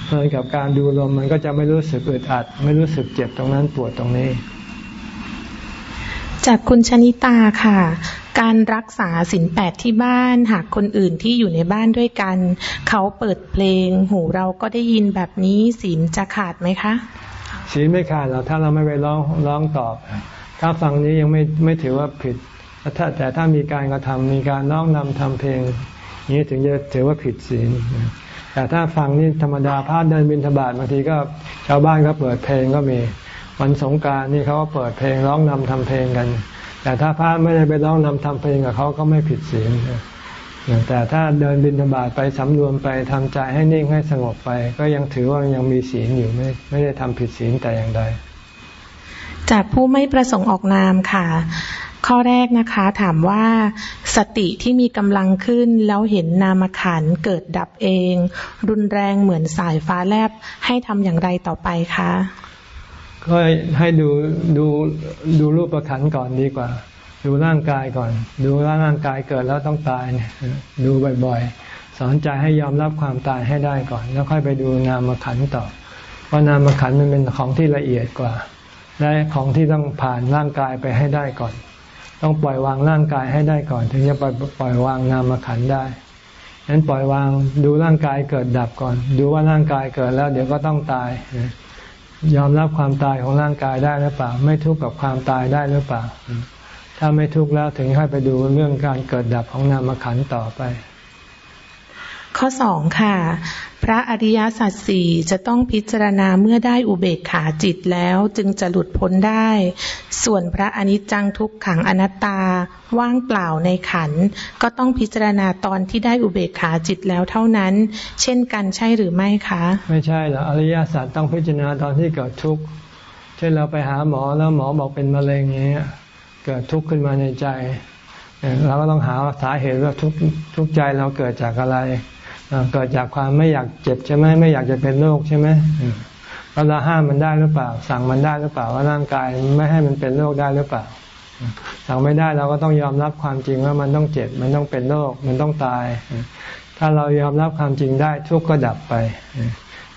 เพลินกับการดูลมมันก็จะไม่รู้สึกอึดอัด ไม่รู้สึกเจ็บตรงนั้นปวดตรงนี้ จากคุณชนิตาค่ะ การรักษาสินแปดที่บ้านหากคนอื่นที่อยู่ในบ้านด้วยกัน เขาเปิดเพลง หูเราก็ได้ยินแบบนี้ศีลจะขาดไหมคะศีลไม่ขาดหรอกถ้าเราไม่ไปร้องร้องตอบ ถ้าฟังนี้ยังไม่ไม่ถือว่าผิดถ้าแต่ถ้ามีการกระทำมีการร้องนำทำเพลง นี้ถึงจะถือว่าผิดศีลแต่ถ้าฟังนี่ธรรมดาพาดเดินบินธบาตบางทีก็ชาวบ้านก็เปิดเพลงก็มีวันสงการนี่เขาก็เปิดเพลงร้องนำทำเพลงกัน แต่ถ้าพระไม่ได้ไปร้องนำทำเพลงกับเขาก็ไม่ผิดศีลแต่ถ้าเดินบินธบาตไปสำรวมไปทำใจให้นิ่งให้สงบไป ก็ยังถือว่ายังมีศีลอยู่ไม่ไม่ได้ทำผิดศีลแต่อย่างใดจากผู้ไม่ประสงค์ออกนามค่ะ ข้อแรกนะคะถามว่าสติที่มีกำลังขึ้น แล้วเห็นนามขันเกิดดับเอง รุนแรงเหมือนสายฟ้าแลบให้ทำอย่างไรต่อไปคะก็ให้ดูดูดูรูปประขันก่อนดีกว่า ดูร่างกายก่อน ดูว่าร่างกายเกิดแล้วต้องตายดูบ่อยๆ สอนใจให้ยอมรับความตายให้ได้ก่อน แล้วค่อยไปดูนามขันต่อเพราะนามขันมันเป็นของที่ละเอียดกว่า และของที่ต้องผ่านร่างกายไปให้ได้ก่อน ต้องปล่อยวางร่างกายให้ได้ก่อน ถึงจะปล่อยปล่อยวางนามขันได้ฉะนั้นปล่อยวางดูร่างกายเกิดดับก่อน ดูว่าร่างกายเกิดแล้ว เดี๋ยวก็ต้องตาย ยอมรับความตายของร่างกายได้หรือเปล่า ไม่ทุกข์กับความตายได้หรือเปล่า ถ้าไม่ทุกข์แล้วถึงให้ไปดูเรื่องการเกิดดับของนามขันต่อไป ข้อสองค่ะ พระอริยสัจสี่จะต้องพิจารณาเมื่อได้อุเบกขาจิตแล้วจึงจะหลุดพ้นได้ ส่วนพระอนิจจังทุกขังอนัตตาว่างเปล่าในขัน ก็ต้องพิจารณาตอนที่ได้อุเบกขาจิตแล้วเท่านั้น เช่นกันใช่หรือไม่คะ ไม่ใช่หรอกอริยสัจต้องพิจารณาตอนที่เกิดทุกข์เช่นเราไปหาหมอแล้วหมอบอกเป็นมะเร็งอย่างเงี้ยเกิดทุกข์ขึ้นมาในใจเราก็ต้องหาสาเหตุว่าทุกทุกใจเราเกิดจากอะไร เกิดจากความไม่อยากเจ็บใช่ไหมไม่อยากจะเป็นโรคใช่ไหมแล้วเราห้ามมันได้หรือเปล่า สั่งมันได้หรือเปล่าว่าร่างกายไม่ให้มันเป็นโรคได้หรือเปล่า สั่งไม่ได้เราก็ต้องยอมรับความจริงว่ามันต้องเจ็บ มันต้องเป็นโรคมันต้องตาย ถ้าเรายอมรับความจริงได้ทุกข์ก็ดับไป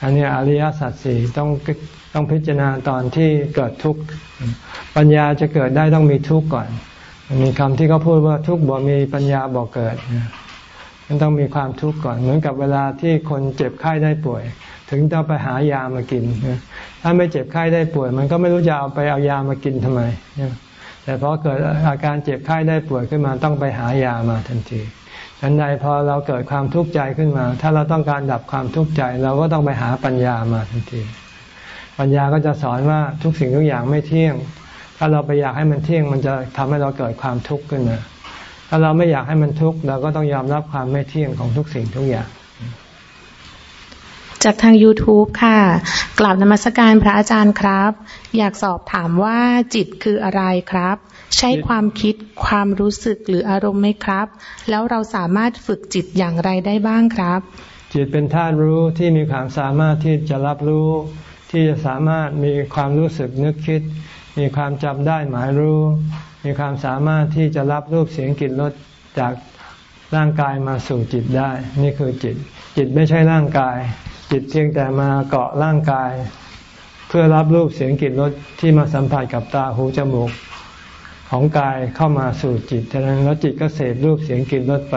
อันนี้อริยสัจสี่ต้องต้องพิจารณาตอนที่เกิดทุกข์ปัญญาจะเกิดได้ต้องมีทุกข์ก่อน มีคำที่เขาพูดว่าทุกข์บ่มีปัญญาบ่เกิด มันต้องมีความทุกข์ก่อน เหมือนกับเวลาที่คนเจ็บไข้ได้ป่วย ถึงต้องไปหายามากิน ถ้าไม่เจ็บไข้ได้ป่วย มันก็ไม่รู้จะเอาไปเอายามากินทำไม แต่พอเกิดอาการเจ็บไข้ได้ป่วยขึ้นมาต้องไปหายามาทันทีฉันใดพอเราเกิดความทุกข์ใจขึ้นมา ถ้าเราต้องการดับความทุกข์ใจ เราก็ต้องไปหาปัญญามาทันที ปัญญาก็จะสอนว่าทุกสิ่งทุกอย่างไม่เที่ยง ถ้าเราไปอยากให้มันเที่ยงมันจะทำให้เราเกิดความทุกข์ขึ้นมา ถ้าเราไม่อยากให้มันทุกข์เราก็ต้องยอมรับความไม่เที่ยงของทุกสิ่งทุกอย่าง จากทาง YouTube ค่ะ กล่าวนมัสการพระอาจารย์ครับ อยากสอบถามว่าจิตคืออะไรครับ ใช้ความคิดความรู้สึกหรืออารมณ์ไหมครับ แล้วเราสามารถฝึกจิตอย่างไรได้บ้างครับ จิตเป็นธาตุรู้ที่มีความสามารถที่จะรับรู้ ที่จะสามารถมีความรู้สึกนึกคิด มีความจำได้หมายรู้ มีความสามารถที่จะรับรูปเสียงกลิ่นรสจากร่างกายมาสู่จิตได้ นี่คือจิต จิตไม่ใช่ร่างกาย จิตเพียงแต่มาเกาะร่างกาย เพื่อรับรูปเสียงกลิ่นรสที่มาสัมผัสกับตาหูจมูกของกายเข้ามาสู่จิตฉะนั้นแล้วจิตก็เสพรูปเสียงกลิ่นรสไป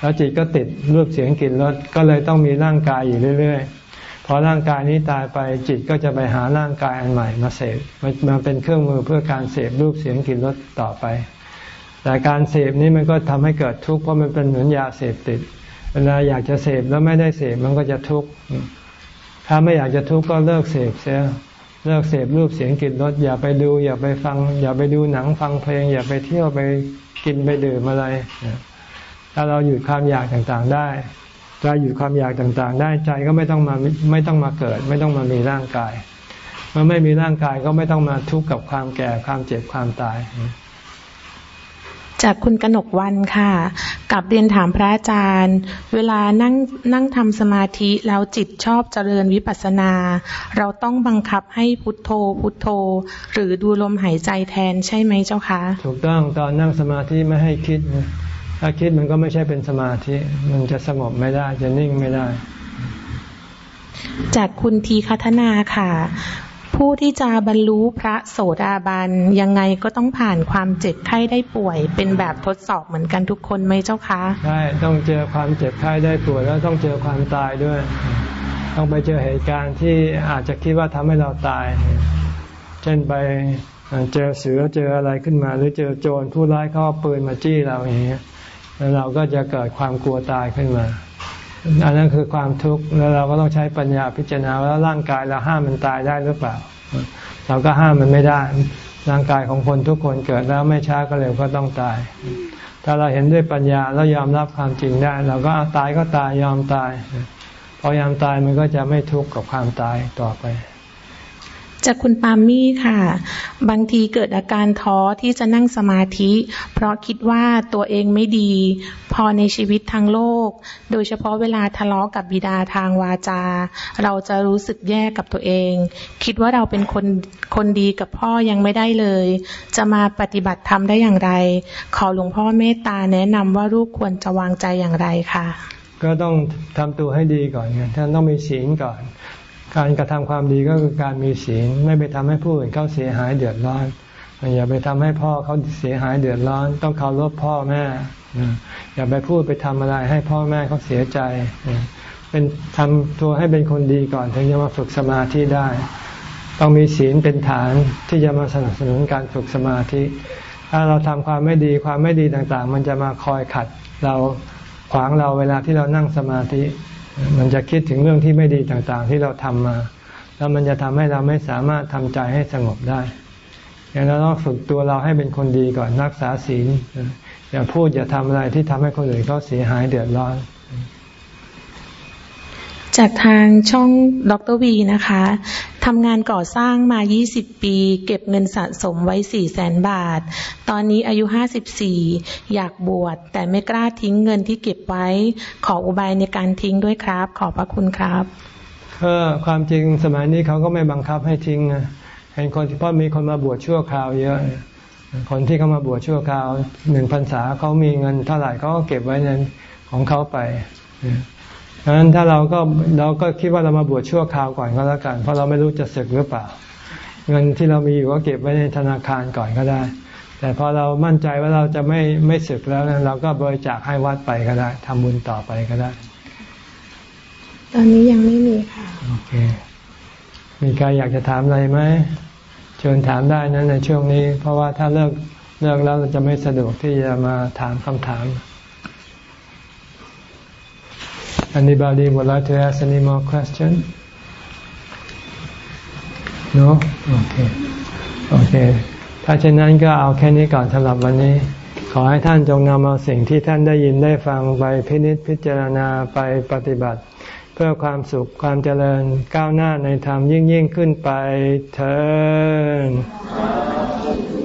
แล้วจิตก็ติดรูปเสียงกลิ่นรสก็เลยต้องมีร่างกายอยู่เรื่อยๆ พอร่างกายนี้ตายไปจิตก็จะไปหาร่างกายอันใหม่มาเสพมาเป็นเครื่องมือเพื่อการเสพรูปเสียงกลิ่นรสต่อไป แต่การเสพนี้มันก็ทำให้เกิดทุกข์เพราะมันเป็นเหมือนยาเสพติด เวลาอยากจะเสพแล้วไม่ได้เสพมันก็จะทุกข์ถ้าไม่อยากจะทุกข์ก็เลิกเสพเสียเลิกเสพรูปเสียงกลิ่นรสอย่าไปดู อย่าไปฟัง อย่าไปดูหนังฟังเพลง อย่าไปเที่ยวไปกินไปดื่มอะไรถ้าเราหยุดความอยากต่างๆได้ เราหยุดความอยากต่างๆ ได้ใจก็ไม่ต้องมาไม่ต้องมาเกิด ไม่ต้องมามีร่างกายเมื่อไม่มีร่างกายก็ไม่ต้องมาทุกข์กับความแก่ความเจ็บความตาย จากคุณกนกวันค่ะกับเรียนถามพระอาจารย์ เวลานั่งนั่งทำสมาธิแล้วจิตชอบเจริญวิปัสสนา เราต้องบังคับให้พุทโธ พุทโธ หรือดูลมหายใจแทนใช่ไหมเจ้าคะ ถูกต้องตอนนั่งสมาธิไม่ให้คิด ถ้าคิดมันก็ไม่ใช่เป็นสมาธิ มันจะสงบไม่ได้จะนิ่งไม่ได้ จากคุณทีคัฒนาค่ะ ผู้ที่จะบรรลุพระโสดาบันยังไงก็ต้องผ่านความเจ็บไข้ได้ป่วย เป็นแบบทดสอบเหมือนกันทุกคนไหมเจ้าคะใช่ต้องเจอความเจ็บไข้ได้ป่วยแล้วต้องเจอความตายด้วย ต้องไปเจอเหตุการณ์ที่อาจจะคิดว่าทำให้เราตาย เช่นไปเจอเสือเจออะไรขึ้นมา หรือเจอโจรผู้ร้ายเขาเอาปืนมาจี้เราอย่างเงี้ย แล้วเราก็จะเกิดความกลัวตายขึ้นมา อันนั้นคือความทุกข์ แล้วเราก็ต้องใช้ปัญญาพิจารณาว่าร่างกายเราห้ามมันตายได้หรือเปล่า เราก็ห้ามมันไม่ได้ ร่างกายของคนทุกคนเกิดแล้วไม่ช้าก็เร็วก็ต้องตาย ถ้าเราเห็นด้วยปัญญาแล้วยอมรับความจริงได้ เราก็ตายก็ตายยอมตาย พอยอมตายมันก็จะไม่ทุกข์กับความตายต่อไป จากคุณปามี่ค่ะ บางทีเกิดอาการท้อที่จะนั่งสมาธิ เพราะคิดว่าตัวเองไม่ดี พอในชีวิตทางโลก โดยเฉพาะเวลาทะเลาะกับบิดาทางวาจา เราจะรู้สึกแย่กับตัวเอง คิดว่าเราเป็นคนคนดีกับพ่อยังไม่ได้เลย จะมาปฏิบัติธรรมได้อย่างไร ขอหลวงพ่อเมตตาแนะนำว่าลูกควรจะวางใจอย่างไรค่ะก็ต้องทำตัวให้ดีก่อนไงท่านต้องมีศีลก่อน การกระทำความดีก็คือการมีศีล ไม่ไปทำให้ผู้อื่นเขาเสียหายเดือดร้อน อย่าไปทำให้พ่อเขาเสียหายเดือดร้อน ต้องเคารพพ่อแม่ อย่าไปพูดไปทำอะไรให้พ่อแม่เขาเสียใจ เป็นทำตัวให้เป็นคนดีก่อนถึงจะมาฝึกสมาธิได้ ต้องมีศีลเป็นฐานที่จะมาสนับสนุนการฝึกสมาธิ ถ้าเราทำความไม่ดีความไม่ดีต่างๆ มันจะมาคอยขัดเราขวางเราเวลาที่เรานั่งสมาธิ มันจะคิดถึงเรื่องที่ไม่ดีต่างๆ ที่เราทำมา แล้วมันจะทำให้เราไม่สามารถทำใจให้สงบได้ดังนั้นเราต้องฝึกตัวเราให้เป็นคนดีก่อนรักษาศีลอย่าพูดอย่าทำอะไรที่ทำให้คนอื่นเขาเสียหายเดือดร้อน จากทางช่องดรวีนะคะทำงานก่อสร้างมา 20 ปี เก็บเงินสะสมไว้ 4 0 0แสนบาท ตอนนี้อายุ 54 อยากบวช แต่ไม่กล้าทิ้งเงินที่เก็บไว้ ขออุบายในการทิ้งด้วยครับ ขอบพระคุณครับก็ความจริงสมัยนี้เขาก็ไม่บังคับให้ทิ้งนะเห็นคนเพราะมีคนมาบวชชั่วคราวเยอะ คนที่เขามาบวชชั่วคราวหนึ่งพรรษาเขามีเงินเท่าไหร่เขาก็เก็บไว้ในของเขาไป ดังนั้นถ้าเราก็เราก็คิดว่าเรามาบวชชั่วคราวก่อนก็แล้วกัน เพราะเราไม่รู้จะศึกหรือเปล่า เงินที่เรามีอยู่ก็เก็บไว้ในธนาคารก่อนก็ได้ แต่พอเรามั่นใจว่าเราจะไม่ไม่ศึกแล้วเราก็บริจาคให้วัดไปก็ได้ทำบุญต่อไปก็ได้ ตอนนี้ยังไม่มีค่ะ โอเค มีใครอยากจะถามอะไรไหมเชิญถามได้นะในช่วงนี้ เพราะว่าถ้าเลิกเลิกแล้วจะไม่สะดวกที่จะมาถามคำถาม Anybody would like to ask any more question? No? Okay. Okay. ถ้าเช่นนั้นก็เอาแค่นี้ก่อนสำหรับวันนี้ ขอให้ท่านจงนำเอาสิ่งที่ท่านได้ยินได้ฟังไปพินิจพิจารณาไปปฏิบัติ เพื่อความสุขความเจริญก้าวหน้าในธรรมยิ่งยิ่งขึ้นไปเถิด